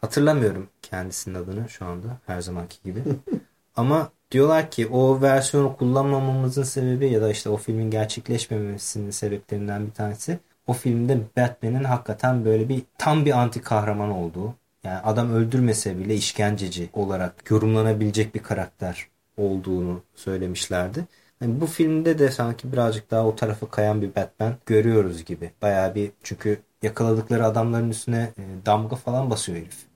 hatırlamıyorum kendisinin adını şu anda her zamanki gibi. Ama diyorlar ki o versiyonu kullanmamamızın sebebi ya da işte o filmin gerçekleşmemesinin sebeplerinden bir tanesi o filmde Batman'in hakikaten böyle bir tam bir anti kahraman olduğu yani adam öldürmese bile işkenceci olarak yorumlanabilecek bir karakter olduğunu söylemişlerdi. Yani bu filmde de sanki birazcık daha o tarafa kayan bir Batman görüyoruz gibi. Bayağı bir çünkü yakaladıkları adamların üstüne e, damga falan basıyor herif.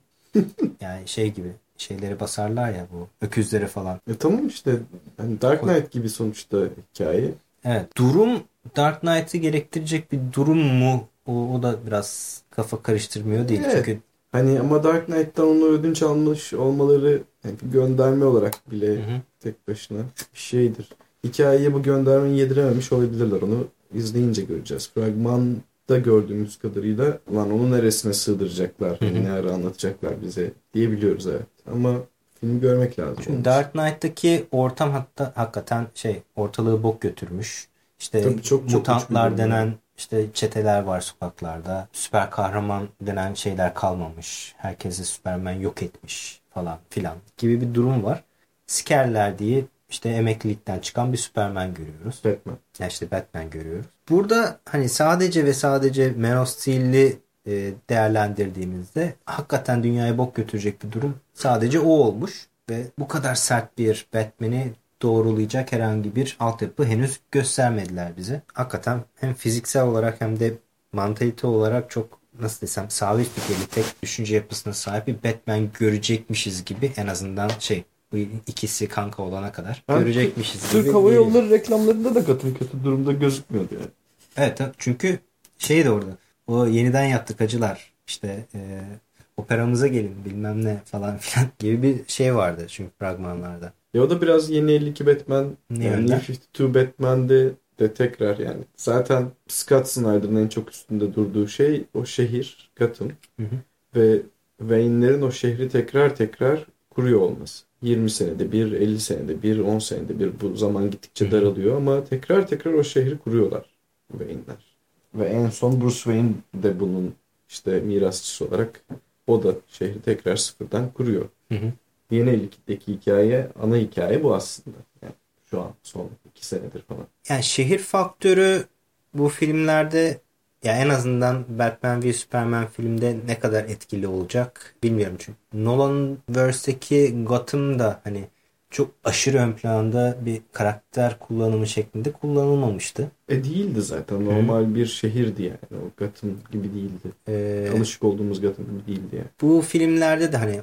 yani şey gibi şeyleri basarlar ya bu öküzlere falan. E tamam işte hani Dark Knight gibi sonuçta hikaye. Evet durum Dark Knight'ı gerektirecek bir durum mu? O, o da biraz kafa karıştırmıyor değil. Evet. Çünkü Hani ama Dark Knight'tan onu ödünç almış olmaları yani gönderme olarak bile Hı hı. tek başına bir şeydir. Hikayeye bu göndermeyi yedirememiş olabilirler. Onu izleyince göreceğiz. Fragmanda gördüğümüz kadarıyla lan onu neresine sığdıracaklar, ne ara anlatacaklar bize diyebiliyoruz evet. Ama filmi görmek lazım. Çünkü. Dark Knight'taki ortam hatta hakikaten şey ortalığı bok götürmüş. İşte Tabii çok- mutantlar denen işte çeteler var sokaklarda. Süper kahraman denen şeyler kalmamış. Herkesi Superman yok etmiş falan filan gibi bir durum var. Sikerler diye işte emeklilikten çıkan bir Superman görüyoruz. Batman. Ya işte Batman görüyoruz. Burada hani sadece ve sadece Man of Steel'i e, değerlendirdiğimizde hakikaten dünyaya bok götürecek bir durum sadece o olmuş ve bu kadar sert bir Batman'i doğrulayacak herhangi bir altyapı henüz göstermediler bize. Hakikaten hem fiziksel olarak hem de mantalite olarak çok nasıl desem sabit fikirli tek düşünce yapısına sahip bir Batman görecekmişiz gibi en azından şey bu ikisi kanka olana kadar Ben görecekmişiz gibi. Türk Hava. Yolları reklamlarında da Gotham kötü durumda gözükmüyordu yani. Evet çünkü şey de orada. O yeniden yaptık acılar. İşte e, operamıza gelin bilmem ne falan filan gibi bir şey vardı çünkü fragmanlarda. Ya o da biraz yeni 52 Batman. Ne yani? New 52 Batman'de de tekrar yani. Zaten Scott Snyder'ın en çok üstünde durduğu şey o şehir Gotham. Hı hı. Ve Wayne'lerin o şehri tekrar tekrar kuruyor olması. 20 senede bir, 50 senede bir, 10 senede bir bu zaman gittikçe daralıyor ama tekrar tekrar o şehri kuruyorlar Wayne'ler. Ve en son Bruce Wayne de bunun işte mirasçısı olarak o da şehri tekrar sıfırdan kuruyor. Hı hı. Yeni 52'deki hikaye, ana hikaye bu aslında. Yani şu an son iki senedir falan. Yani şehir faktörü bu filmlerde ya en azından Batman v Superman filmde ne kadar etkili olacak bilmiyorum çünkü Nolan Verse'deki Gotham da hani çok aşırı ön planda bir karakter kullanımı şeklinde kullanılmamıştı. E değildi zaten. Normal bir şehirdi yani. O Gotham gibi değildi. Ee, Alışık olduğumuz Gotham gibi değildi yani. bu filmlerde de hani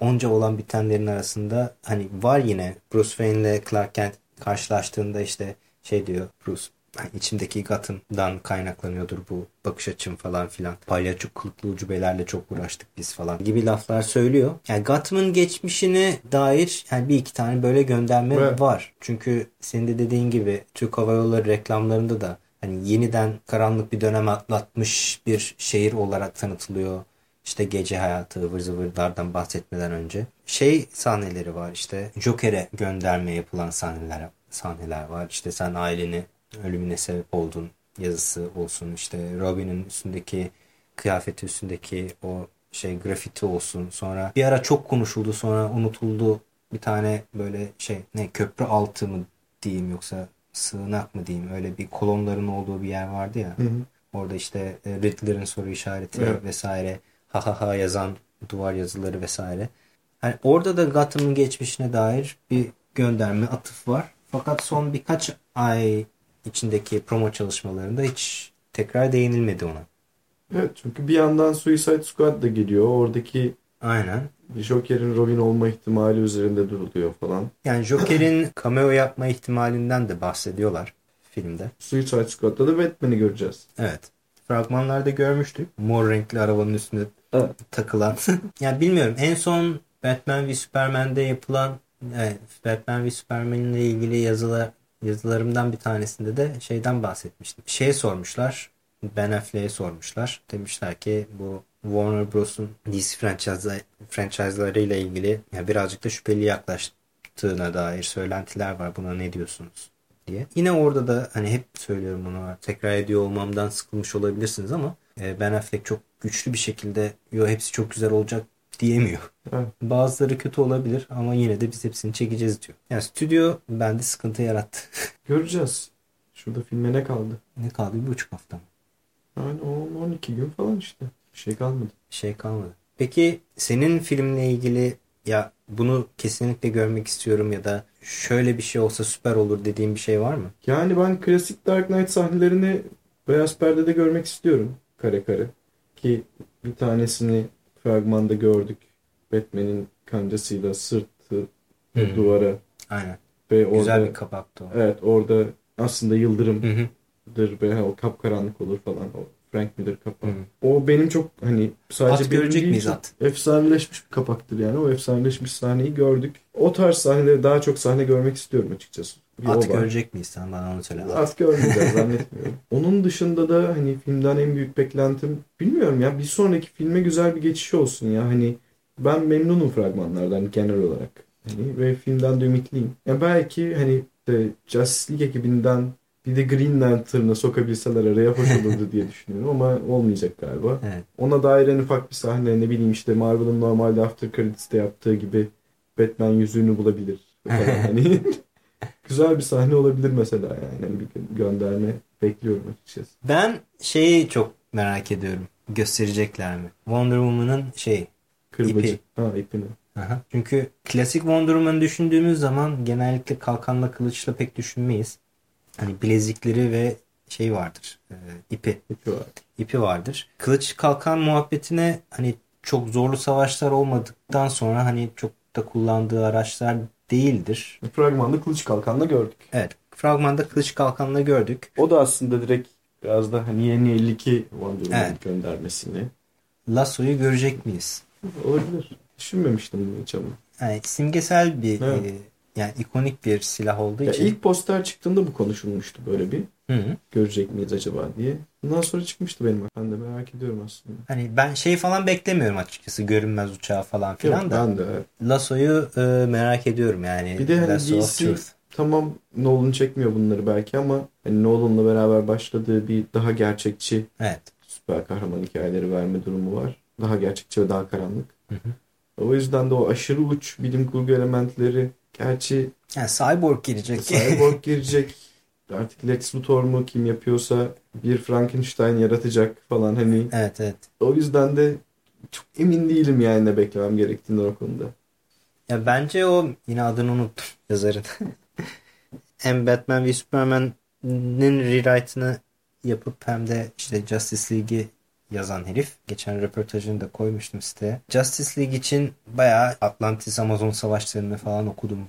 onca olan bitenlerin arasında hani var yine Bruce Wayne ile Clark Kent karşılaştığında işte şey diyor Bruce "Hani içimdeki Gotham'dan kaynaklanıyordur bu bakış açım falan filan. Palyaço kılıklı ucubelerle çok uğraştık biz falan gibi laflar söylüyor. Yani Gotham'ın geçmişine dair yani bir iki tane böyle gönderme Evet. var. Çünkü senin de dediğin gibi Türk Hava Yolları reklamlarında da hani yeniden karanlık bir dönem atlatmış bir şehir olarak tanıtılıyor. İşte gece hayatı ıvır zıvırlardan bahsetmeden önce. Şey sahneleri var işte Joker'e gönderme yapılan sahneler sahneler var. İşte sen aileni ölümüne sebep oldun yazısı olsun. İşte Robin'in üstündeki kıyafeti üstündeki o şey grafiti olsun. Sonra bir ara çok konuşuldu sonra unutuldu. Bir tane böyle şey ne köprü altı mı diyeyim yoksa sığınak mı diyeyim öyle bir kolonların olduğu bir yer vardı ya. Hı hı. Orada işte e, Riddler'ın soru işareti Evet. vesaire ha ha ha yazan duvar yazıları vesaire. Yani orada da Gotham'ın geçmişine dair bir gönderme atıf var. Fakat son birkaç ay içindeki promo çalışmalarında hiç tekrar değinilmedi ona. Evet çünkü bir yandan Suicide Squad da geliyor. Oradaki Aynen. Joker'in Robin olma ihtimali üzerinde duruluyor falan. Yani Joker'in cameo yapma ihtimalinden de bahsediyorlar filmde. Suicide Squad'da da Batman'i göreceğiz. Evet. Fragmanlarda görmüştük. Mor renkli arabanın üstünde Evet. takılan. yani bilmiyorum en son Batman v Superman'de yapılan Evet, Batman ve Superman ile ilgili yazılar, yazılarımdan bir tanesinde de şeyden bahsetmiştim. Şeye sormuşlar. Ben Affleck'e sormuşlar. Demişler ki bu Warner Bros'un DC franchise, franchise'larıyla ilgili yani birazcık da şüpheli yaklaştığına dair söylentiler var. Buna ne diyorsunuz? diye. Yine orada da hani hep söylüyorum bunu tekrar ediyor olmamdan sıkılmış olabilirsiniz ama e, Ben Affleck çok güçlü bir şekilde yo hepsi çok güzel olacak diyemiyor. Evet. Bazıları kötü olabilir ama yine de biz hepsini çekeceğiz diyor. Yani stüdyo bende sıkıntı yarattı. Göreceğiz. Şurada filme ne kaldı? ne kaldı? Bir buçuk hafta mı? Yani 10-12 gün falan işte. Bir şey kalmadı. Bir şey kalmadı. Peki senin filmle ilgili ya bunu kesinlikle görmek istiyorum ya da şöyle bir şey olsa süper olur dediğin bir şey var mı? Yani ben klasik Dark Knight sahnelerini beyaz perdede görmek istiyorum. Kare kare. Ki bir tanesini fragmanda gördük. Batman'in kancasıyla sırtı Hı. duvara Aynen. ve orada Güzel bir kapaktı o. evet orada aslında yıldırım Hı hı. dır ve o kapkaranlık olur falan o Frank Miller kapağı. Hı. O benim çok hani sadece At görecek miyiz at? Efsaneleşmiş bir kapaktır yani. O efsaneleşmiş sahneyi gördük. O tarz sahneleri daha çok sahne görmek istiyorum açıkçası. Bir At görecek miyiz sen bana onu söyle. At. Görmeyeceğiz zannetmiyorum. Onun dışında da hani filmden en büyük beklentim bilmiyorum ya bir sonraki filme güzel bir geçiş olsun ya hani ben memnunum fragmanlardan genel olarak. Hani ve filmden de ümitliyim. Ya belki hani işte Justice League ekibinden bir de Green Lantern'ı sokabilseler araya hoş olurdu diye düşünüyorum ama olmayacak galiba. Evet. Ona dair en ufak bir sahne ne bileyim işte Marvel'ın normalde After Credits'te yaptığı gibi Batman yüzüğünü bulabilir. Falan. hani güzel bir sahne olabilir mesela yani. Hani bir gönderme bekliyorum açıkçası. Ben şeyi çok merak ediyorum. Gösterecekler mi? Wonder Woman'ın şey. Kırbacı. İpi. Ha ipini. Aha. Çünkü klasik Wonder Woman'ı düşündüğümüz zaman genellikle kalkanla kılıçla pek düşünmeyiz. Hani bilezikleri ve şey vardır. e, ipi. İpi var. ipi vardır. Kılıç kalkan muhabbetine hani çok zorlu savaşlar olmadıktan sonra hani çok da kullandığı araçlar değildir. Fragmanda kılıç kalkanla gördük. Evet. Fragmanda kılıç kalkanla gördük. O da aslında direkt biraz da hani yeni 52 Wonder Woman Evet. göndermesini. Lasso'yu görecek miyiz? Olabilir. Düşünmemiştim bunu hiç ama. Yani simgesel bir Evet. e, yani ikonik bir silah olduğu Ya için. ilk poster çıktığında bu konuşulmuştu böyle bir. Hı. Görecek miyiz acaba diye. Bundan sonra çıkmıştı benim. Ben de merak ediyorum aslında. Hani ben şey falan beklemiyorum açıkçası. Görünmez uçağı falan filan Yok, da. ben de evet. Lasso'yu e, merak ediyorum yani. Bir de hani Lasso DC tamam Nolan çekmiyor bunları belki ama hani Nolan'la beraber başladığı bir daha gerçekçi Evet. süper kahraman hikayeleri verme durumu var. Daha gerçekçi ve daha karanlık. Hı hı. O yüzden de o aşırı uç bilim kurgu elementleri gerçi Yani Cyborg girecek. Cyborg girecek. Artık Lex Luthor mu kim yapıyorsa bir Frankenstein yaratacak falan hani. evet evet. O yüzden de çok emin değilim yani ne beklemem gerektiğinden o konuda. Ya bence o yine adını unuttum yazarın. hem Batman ve Superman'in rewrite'ını yapıp hem de işte Justice League'i yazan herif. Geçen röportajını da koymuştum siteye. Justice League için bayağı Atlantis Amazon savaşlarını falan okudum.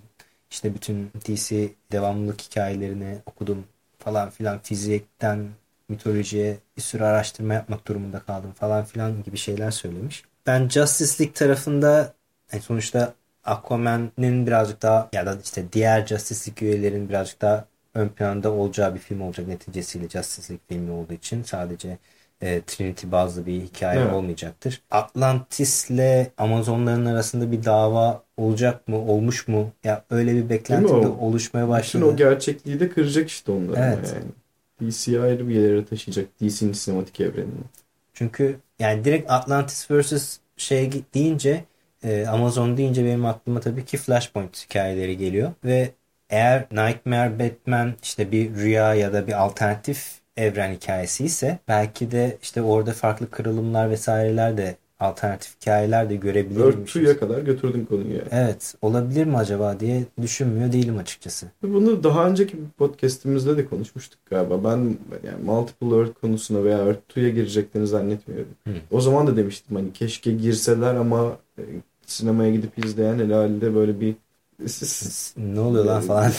İşte bütün DC devamlılık hikayelerini okudum falan filan fizikten mitolojiye bir sürü araştırma yapmak durumunda kaldım falan filan gibi şeyler söylemiş. Ben Justice League tarafında yani sonuçta Aquaman'in birazcık daha ya da işte diğer Justice League üyelerinin birazcık daha ön planda olacağı bir film olacak neticesiyle Justice League filmi olduğu için sadece e, Trinity bazlı bir hikaye Evet. olmayacaktır. Atlantis'le Amazonların arasında bir dava olacak mı? Olmuş mu? Ya öyle bir beklenti de oluşmaya Bütün başladı. o gerçekliği de kıracak işte onları Evet. yani. DC'yi ayrı bir yerlere taşıyacak. DC'nin sinematik evrenini. Çünkü yani direkt Atlantis vs. şey deyince e, Amazon deyince benim aklıma tabii ki Flashpoint hikayeleri geliyor ve eğer Nightmare Batman işte bir rüya ya da bir alternatif evren hikayesi ise belki de işte orada farklı kırılımlar vesaireler de alternatif hikayeler de görebilirmişiz. Örtüye kadar götürdün konuyu yani. Evet olabilir mi acaba diye düşünmüyor değilim açıkçası. Bunu daha önceki bir podcastimizde de konuşmuştuk galiba. Ben yani multiple earth konusuna veya örtüye gireceklerini zannetmiyorum. Hı. O zaman da demiştim hani keşke girseler ama e, sinemaya gidip izleyen herhalde böyle bir Ne oluyor lan falan.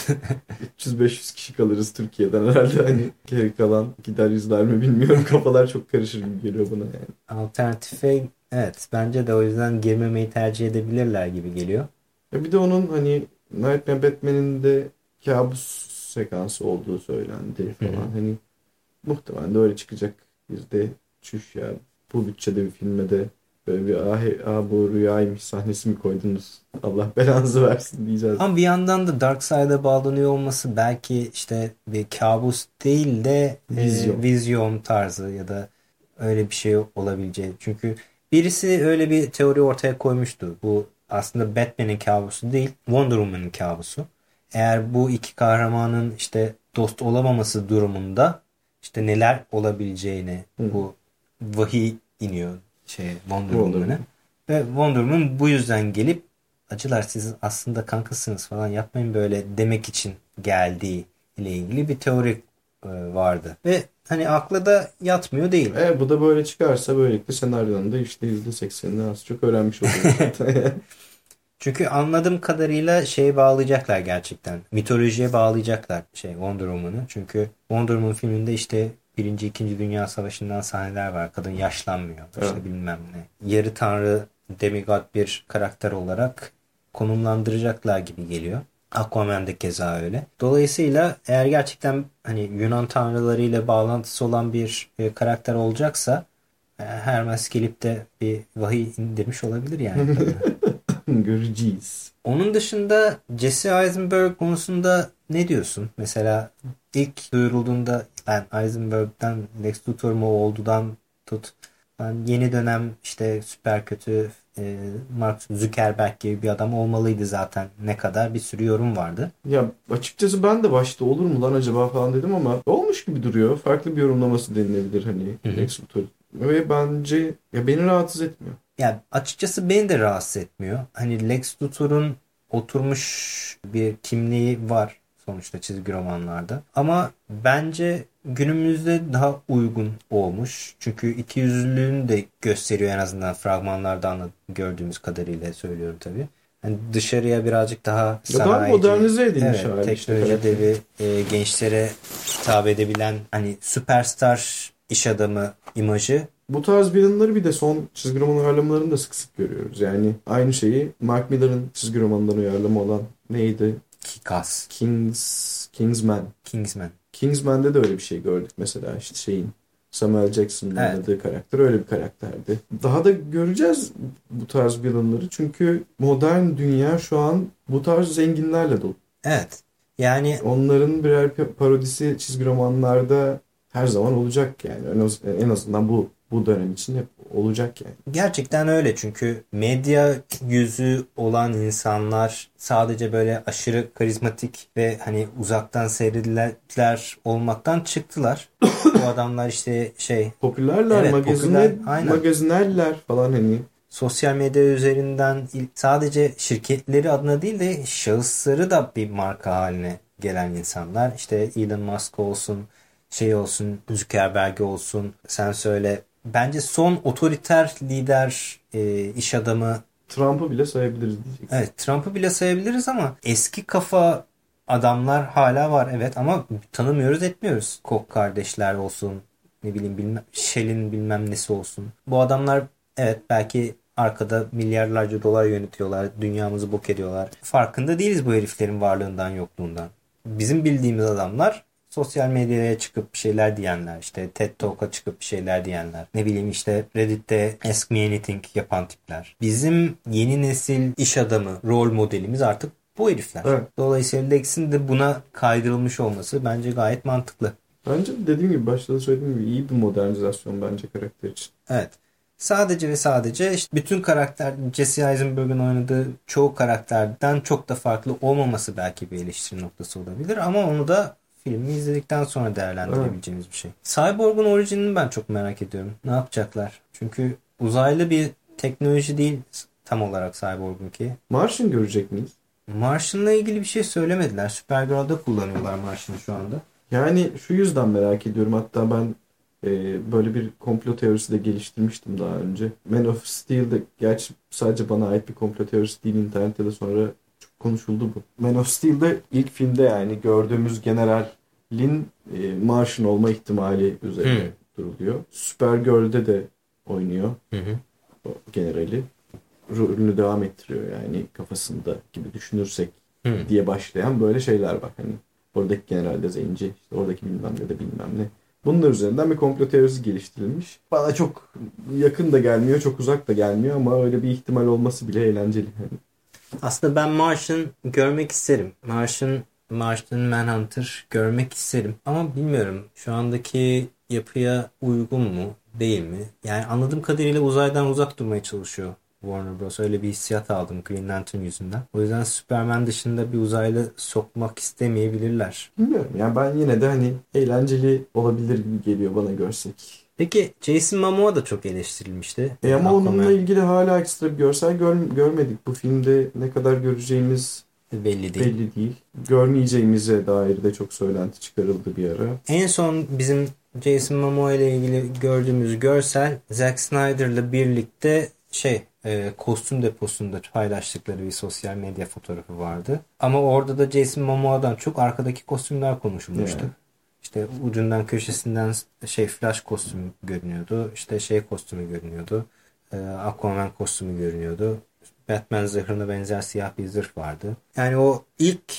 300-500 kişi kalırız Türkiye'den herhalde hani geri kalan gider izler mi bilmiyorum kafalar çok karışır gibi geliyor bana yani. Alternatife evet bence de o yüzden girmemeyi tercih edebilirler gibi geliyor. Ya bir de onun hani Nightmare Batman'in de kabus sekansı olduğu söylendi falan. Hani muhtemelen de öyle çıkacak. Biz de çüş ya bu bütçede bir filme de böyle bir ah, ah bu rüyaymış sahnesi mi koydunuz? Allah belanızı versin diyeceğiz. Ama bir yandan da Dark Side'a bağlanıyor olması belki işte bir kabus değil de Vizyon. e, vizyon tarzı ya da öyle bir şey olabileceği. Çünkü birisi öyle bir teori ortaya koymuştu. Bu aslında Batman'in kabusu değil, Wonder Woman'ın kabusu. Eğer bu iki kahramanın işte dost olamaması durumunda işte neler olabileceğini bu vahiy iniyor şey Wonder Wonder Woman'a. Ve Wonder Woman bu yüzden gelip acılar siz aslında kankasınız falan yapmayın böyle demek için geldiği ile ilgili bir teori e, vardı. Ve hani akla da yatmıyor değil. E, bu da böyle çıkarsa böylelikle senaryonun da işte %80'ini az çok öğrenmiş zaten. yani. Çünkü anladığım kadarıyla şeye bağlayacaklar gerçekten. Mitolojiye bağlayacaklar şey Wonder Woman'ı. Çünkü Wonder Woman filminde işte Birinci, İkinci Dünya Savaşı'ndan sahneler var. Kadın yaşlanmıyor. İşte Evet. bilmem ne. Yarı tanrı demigod bir karakter olarak konumlandıracaklar gibi geliyor. Aquaman'da keza öyle. Dolayısıyla eğer gerçekten hani Yunan tanrılarıyla bağlantısı olan bir e, karakter olacaksa e, Hermes gelip de bir vahiy indirmiş olabilir yani. Göreceğiz. Onun dışında Jesse Eisenberg konusunda ne diyorsun? Mesela ilk duyurulduğunda ben Eisenberg'den Lex Luthor mu oldudan tut. Ben yeni dönem işte süper kötü e, Mark Zuckerberg gibi bir adam olmalıydı zaten. Ne kadar bir sürü yorum vardı. Ya açıkçası ben de başta olur mu lan acaba falan dedim ama olmuş gibi duruyor. Farklı bir yorumlaması denilebilir hani Lex Luthor. Ve bence ya beni rahatsız etmiyor. Yani açıkçası beni de rahatsız etmiyor. Hani Lex Luthor'un oturmuş bir kimliği var sonuçta çizgi romanlarda. Ama bence günümüzde daha uygun olmuş. Çünkü iki yüzlülüğünü de gösteriyor en azından fragmanlarda anla- gördüğümüz kadarıyla söylüyorum tabii. Hani dışarıya birazcık daha Ya daha sanayici, modernize edilmiş evet, hali işte teknoloji karakter. devi, e, gençlere hitap edebilen hani süperstar iş adamı imajı Bu tarz villainları bir de son çizgi roman uyarlamalarını da sık sık görüyoruz. Yani aynı şeyi Mark Miller'ın çizgi romanından uyarlama olan neydi? Kikas, Kings, Kingsman. Kingsman. Kingsman'de de öyle bir şey gördük mesela işte şeyin Samuel Jackson'ın Evet. oynadığı karakter öyle bir karakterdi. Daha da göreceğiz bu tarz villainları çünkü modern dünya şu an bu tarz zenginlerle dolu. Evet. Yani Onların birer pa- parodisi çizgi romanlarda her zaman olacak yani. En, az- en azından bu bu dönem için hep olacak yani. gerçekten öyle çünkü medya yüzü olan insanlar sadece böyle aşırı karizmatik ve hani uzaktan seyrediler olmaktan çıktılar. Bu adamlar işte şey Popülerler, Evet, magazine, popüler, aynen. magazinerler falan hani. sosyal medya üzerinden sadece şirketleri adına değil de şahısları da bir marka haline gelen insanlar. İşte Elon Musk olsun, şey olsun, Zuckerberg olsun, sen söyle. Bence son otoriter lider, e, iş adamı, Trump'ı bile sayabiliriz diyeceksin. evet Trump'ı bile sayabiliriz ama eski kafa adamlar hala var evet ama tanımıyoruz etmiyoruz. Koch kardeşler olsun, ne bileyim bilmem, Shell'in bilmem nesi olsun. Bu adamlar evet belki arkada milyarlarca dolar yönetiyorlar. Dünyamızı bok ediyorlar. Farkında değiliz bu heriflerin varlığından yokluğundan. Bizim bildiğimiz adamlar sosyal medyaya çıkıp bir şeyler diyenler, işte TED Talk'a çıkıp bir şeyler diyenler, ne bileyim işte Reddit'te Ask Me Anything yapan tipler. Bizim yeni nesil iş adamı, rol modelimiz artık bu herifler. Evet. Dolayısıyla Lex'in de buna kaydırılmış olması bence gayet mantıklı. Bence de dediğim gibi başta da söylediğim gibi iyi bir modernizasyon bence karakter için. Evet. Sadece ve sadece işte bütün karakter Jesse Eisenberg'in oynadığı çoğu karakterden çok da farklı olmaması belki bir eleştiri noktası olabilir ama onu da filmi izledikten sonra değerlendirebileceğimiz bir şey. Cyborg'un orijinini ben çok merak ediyorum. Ne yapacaklar? Çünkü uzaylı bir teknoloji değil tam olarak Cyborg'unki. Martian görecek miyiz? Martian'la ilgili bir şey söylemediler. Supergirl'da kullanıyorlar Martian'ı şu anda. Yani şu yüzden merak ediyorum. Hatta ben e, böyle bir komplo teorisi de geliştirmiştim daha önce. Man of Steel'de gerçi sadece bana ait bir komplo teorisi değil. internette de sonra konuşuldu bu. Man of Steel'de ilk filmde yani gördüğümüz generalin e, Martian olma ihtimali üzerine Hmm. duruluyor. Supergirl'de de oynuyor Hı hı. o generali. Rolünü devam ettiriyor yani kafasında gibi düşünürsek Hı. diye başlayan böyle şeyler var. Hani oradaki generalde zenci, işte oradaki bilmem ne de bilmem ne. Bunlar üzerinden bir komplo teorisi geliştirilmiş. Bana çok yakın da gelmiyor, çok uzak da gelmiyor ama öyle bir ihtimal olması bile eğlenceli. Hani Aslında ben Martian görmek isterim. Martian, Martian Manhunter görmek isterim. Ama bilmiyorum şu andaki yapıya uygun mu değil mi? Yani anladığım kadarıyla uzaydan uzak durmaya çalışıyor Warner Bros. Öyle bir hissiyat aldım Green Lantern yüzünden. O yüzden Superman dışında bir uzaylı sokmak istemeyebilirler. Bilmiyorum yani ben yine de hani eğlenceli olabilir gibi geliyor bana görsek. Peki Jason Momoa da çok eleştirilmişti. E ama Aquaman onunla ilgili hala ekstra bir görsel gör- görmedik. Bu filmde ne kadar göreceğimiz belli değil. belli değil. Görmeyeceğimize dair de çok söylenti çıkarıldı bir ara. En son bizim Jason Momoa ile ilgili gördüğümüz görsel Zack Snyder'la birlikte şey e, kostüm deposunda paylaştıkları bir sosyal medya fotoğrafı vardı. Ama orada da Jason Momoa'dan çok arkadaki kostümler konuşulmuştu. Evet. İşte ucundan köşesinden şey Flash kostümü görünüyordu. İşte şey kostümü görünüyordu. E, Aquaman kostümü görünüyordu. Batman zırhına benzer siyah bir zırh vardı. Yani o ilk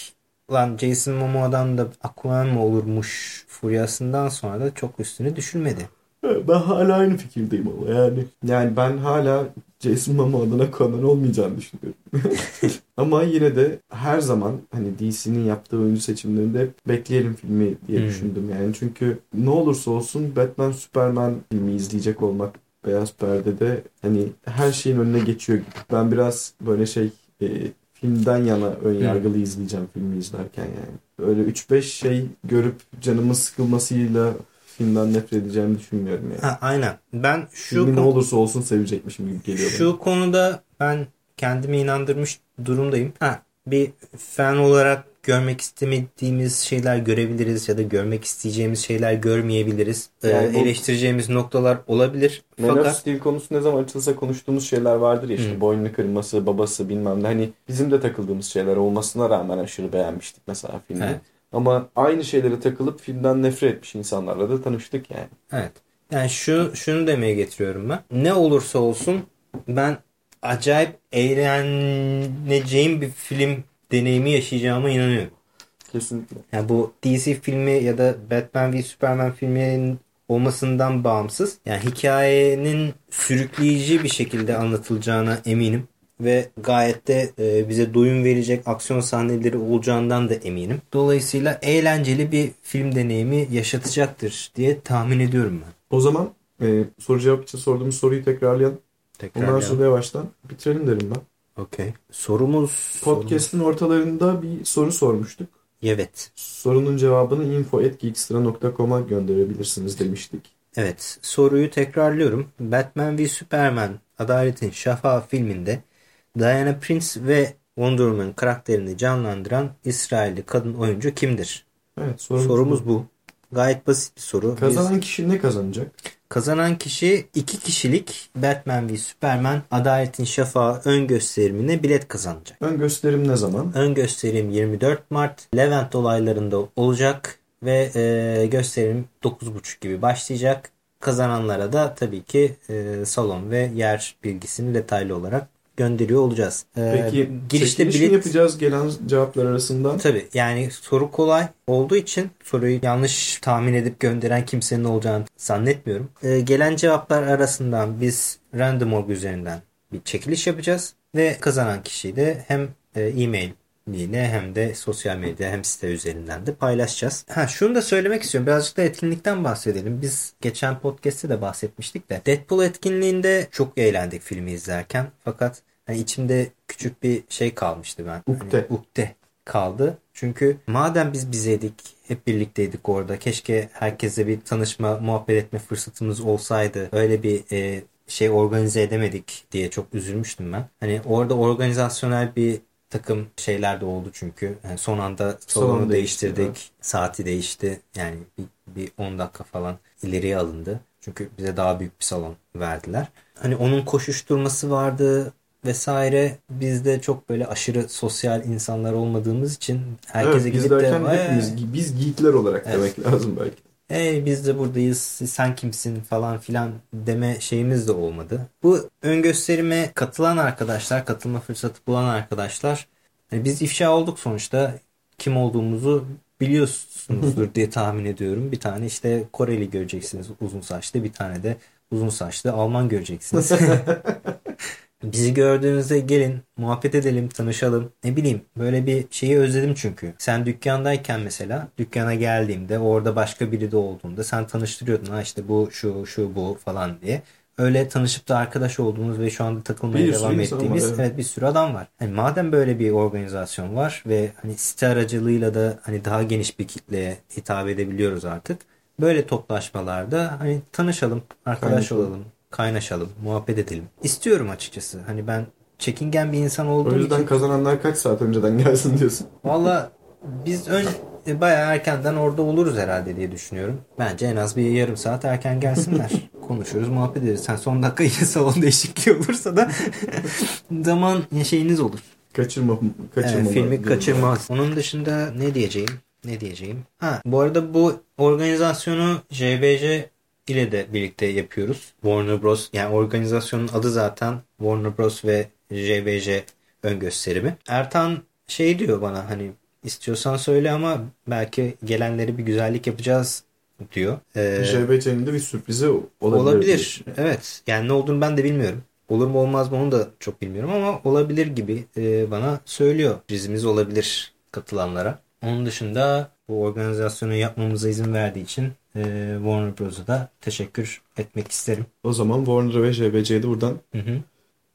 lan Jason Momoa'dan da Aquaman mı olurmuş furyasından sonra da çok üstüne düşülmedi. Evet, Ben hala aynı fikirdeyim ama yani. Yani ben hala Jason Momoa adına Conan olmayacağını düşünüyorum. ama yine de her zaman hani DC'nin yaptığı oyuncu seçimlerinde hep bekleyelim filmi diye Hmm. düşündüm yani. Çünkü ne olursa olsun Batman Superman filmi izleyecek olmak Beyaz Perde'de hani her şeyin önüne geçiyor gibi. Ben biraz böyle şey e, filmden yana ön yargılı izleyeceğim filmi izlerken yani. Öyle 3-5 şey görüp canımın sıkılmasıyla filmden nefret edeceğimi düşünmüyorum yani. Ha, aynen. Ben şu Filmi ne olursa olsun sevecekmişim gibi geliyor bana. şu konuda ben kendimi inandırmış durumdayım. Ha, bir fan olarak görmek istemediğimiz şeyler görebiliriz ya da görmek isteyeceğimiz şeyler görmeyebiliriz. Ee, Yani bu- eleştireceğimiz noktalar olabilir. Man of Fakat Steel konusu ne zaman açılsa konuştuğumuz şeyler vardır ya işte Hı. boynunu kırması, babası bilmem ne. Hani bizim de takıldığımız şeyler olmasına rağmen aşırı beğenmiştik mesela filmi. Evet. Ama aynı şeylere takılıp filmden nefret etmiş insanlarla da tanıştık yani. Evet. Yani şu şunu demeye getiriyorum ben. Ne olursa olsun ben acayip eğleneceğim bir film deneyimi yaşayacağıma inanıyorum. Kesinlikle. Yani bu DC filmi ya da Batman v Superman filminin olmasından bağımsız. Yani hikayenin sürükleyici bir şekilde anlatılacağına eminim. Ve gayet de e, bize doyum verecek aksiyon sahneleri olacağından da eminim. Dolayısıyla eğlenceli bir film deneyimi yaşatacaktır diye tahmin ediyorum ben. O zaman e, soru cevap için sorduğumuz soruyu tekrarlayalım. Ondan Tekrar sonra yavaştan bitirelim derim ben. Okey. Sorumuz... Podcast'in ortalarında bir soru sormuştuk. Evet. Sorunun cevabını info.geekstra.com'a gönderebilirsiniz demiştik. Evet. Soruyu tekrarlıyorum. Batman v Superman Adaletin Şafağı filminde Diana Prince ve Wonder Woman karakterini canlandıran İsrailli kadın oyuncu kimdir? Evet sorumuz, Sorumuz bu. bu. Gayet basit bir soru. Biz- Kazanan kişi ne kazanacak? kazanan kişi iki kişilik Batman v Superman Adaletin Şafağı ön gösterimine bilet kazanacak. Ön gösterim ne zaman? Ön gösterim 24 Mart Levent olaylarında olacak ve e, gösterim 9.30 gibi başlayacak. Kazananlara da tabii ki e, salon ve yer bilgisini detaylı olarak gönderiyor olacağız. E, Peki girişte bilet yapacağız gelen cevaplar arasından? Tabii yani soru kolay olduğu için soruyu yanlış tahmin edip gönderen kimsenin olacağını zannetmiyorum. Ee, gelen cevaplar arasından biz random.org üzerinden bir çekiliş yapacağız ve kazanan kişiyi de hem e, e-mail ile hem de sosyal medya hem site üzerinden de paylaşacağız. Ha şunu da söylemek istiyorum. Birazcık da etkinlikten bahsedelim. Biz geçen podcast'te de bahsetmiştik de Deadpool etkinliğinde çok eğlendik filmi izlerken. Fakat hani içimde küçük bir şey kalmıştı ben. Ukde. Hani ukde kaldı. Çünkü madem biz bizeydik, hep birlikteydik orada. Keşke herkese bir tanışma, muhabbet etme fırsatımız olsaydı. Öyle bir e, şey organize edemedik diye çok üzülmüştüm ben. Hani orada organizasyonel bir takım şeyler de oldu çünkü. Yani son anda salonu Salonu değişti, değiştirdik. Saati değişti. Yani bir, bir 10 dakika falan ileriye alındı. Çünkü bize daha büyük bir salon verdiler. Hani onun koşuşturması vardı vesaire. Biz de çok böyle aşırı sosyal insanlar olmadığımız için herkese evet, biz gidip de derken "Vay, hepimiz, biz geekler olarak Evet. demek lazım belki. Hey biz de buradayız sen kimsin falan filan deme şeyimiz de olmadı. Bu ön gösterime katılan arkadaşlar, katılma fırsatı bulan arkadaşlar Yani biz ifşa olduk sonuçta. Kim olduğumuzu biliyorsunuzdur diye tahmin ediyorum. Bir tane işte Koreli göreceksiniz uzun saçlı. Bir tane de uzun saçlı Alman göreceksiniz. Bizi gördüğünüzde gelin muhabbet edelim tanışalım. Ne bileyim böyle bir şeyi özledim çünkü. Sen dükkandayken mesela dükkana geldiğimde orada başka biri de olduğunda sen tanıştırıyordun. Ha işte bu şu şu bu falan diye. Öyle tanışıp da arkadaş olduğumuz ve şu anda takılmaya Bir devam ettiğimiz var, evet. evet bir sürü adam var. Hani madem böyle bir organizasyon var ve hani site aracılığıyla da hani daha geniş bir kitleye hitap edebiliyoruz artık. Böyle toplaşmalarda hani tanışalım, arkadaş Kaynaşalım. olalım, kaynaşalım, muhabbet edelim. İstiyorum açıkçası. Hani ben çekingen bir insan olduğum O yüzden için kazananlar kaç saat önceden gelsin diyorsun. valla biz ön e, bayağı erkenden orada oluruz herhalde diye düşünüyorum. Bence en az bir yarım saat erken gelsinler. Konuşuruz, muhabbet ederiz. Sen son dakika yine salon değişikliği olursa da zaman şeyiniz olur. Kaçırma, kaçırma. Evet, filmi kaçırmaz. Onun dışında ne diyeceğim? Ne diyeceğim? Ha, bu arada bu organizasyonu JBC ile de birlikte yapıyoruz. Warner Bros. Yani organizasyonun adı zaten Warner Bros. ve JBC ön gösterimi. Ertan şey diyor bana hani istiyorsan söyle ama belki gelenleri bir güzellik yapacağız diyor. Ee, JBC'nin de bir sürprizi olabilir. Olabilir. Evet. Yani ne olduğunu ben de bilmiyorum. Olur mu olmaz mı onu da çok bilmiyorum ama olabilir gibi e, bana söylüyor. Prizimiz olabilir katılanlara. Onun dışında bu organizasyonu yapmamıza izin verdiği için e, Warner Bros'a da teşekkür etmek isterim. O zaman Warner ve JBC'ye de buradan Hı hı.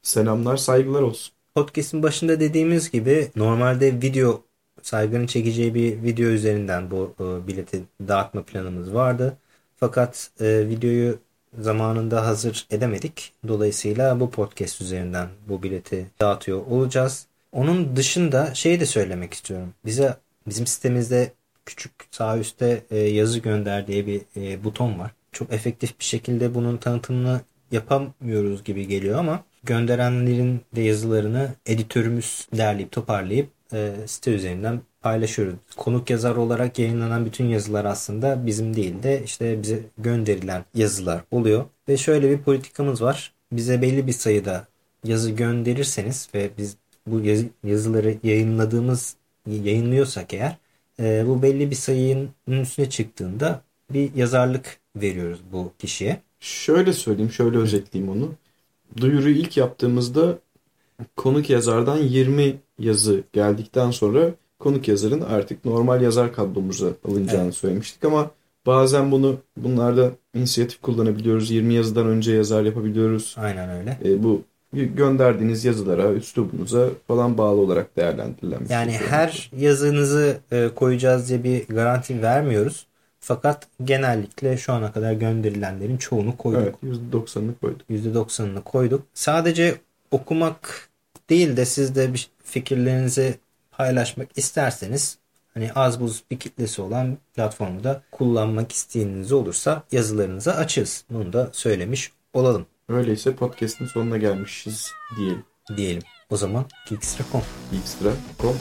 selamlar, saygılar olsun. Podcast'in başında dediğimiz gibi normalde video saygının çekeceği bir video üzerinden bu e, bileti dağıtma planımız vardı. Fakat e, videoyu zamanında hazır edemedik. Dolayısıyla bu podcast üzerinden bu bileti dağıtıyor olacağız. Onun dışında şey de söylemek istiyorum. Bize bizim sitemizde küçük sağ üstte e, yazı gönder diye bir e, buton var. Çok efektif bir şekilde bunun tanıtımını yapamıyoruz gibi geliyor ama gönderenlerin de yazılarını editörümüz derleyip toparlayıp e, site üzerinden paylaşıyoruz. Konuk yazar olarak yayınlanan bütün yazılar aslında bizim değil de işte bize gönderilen yazılar oluyor. Ve şöyle bir politikamız var. Bize belli bir sayıda yazı gönderirseniz ve biz bu yazı- yazıları yayınladığımız yayınlıyorsak eğer e, bu belli bir sayının üstüne çıktığında bir yazarlık veriyoruz bu kişiye. Şöyle söyleyeyim, şöyle özetleyeyim onu. Duyuruyu ilk yaptığımızda konuk yazardan 20 yazı geldikten sonra konuk yazarın artık normal yazar kadromuza alınacağını Evet. söylemiştik ama bazen bunu bunlarda inisiyatif kullanabiliyoruz. 20 yazıdan önce yazar yapabiliyoruz. Aynen öyle. E, bu gönderdiğiniz yazılara, üslubunuza falan bağlı olarak değerlendirilen bir Yani şey. her yazınızı e, koyacağız diye bir garanti vermiyoruz. Fakat genellikle şu ana kadar gönderilenlerin çoğunu koyduk. Evet, %90'ını koyduk. %90'ını koyduk. Sadece okumak değil de siz de bir fikirlerinizi paylaşmak isterseniz hani az buz bir kitlesi olan platformu da kullanmak isteğiniz olursa yazılarınızı açız. Bunu da söylemiş olalım Öyleyse podcast'in sonuna gelmişiz diyelim. diyelim. O zaman Geekstra.com Geekstra.com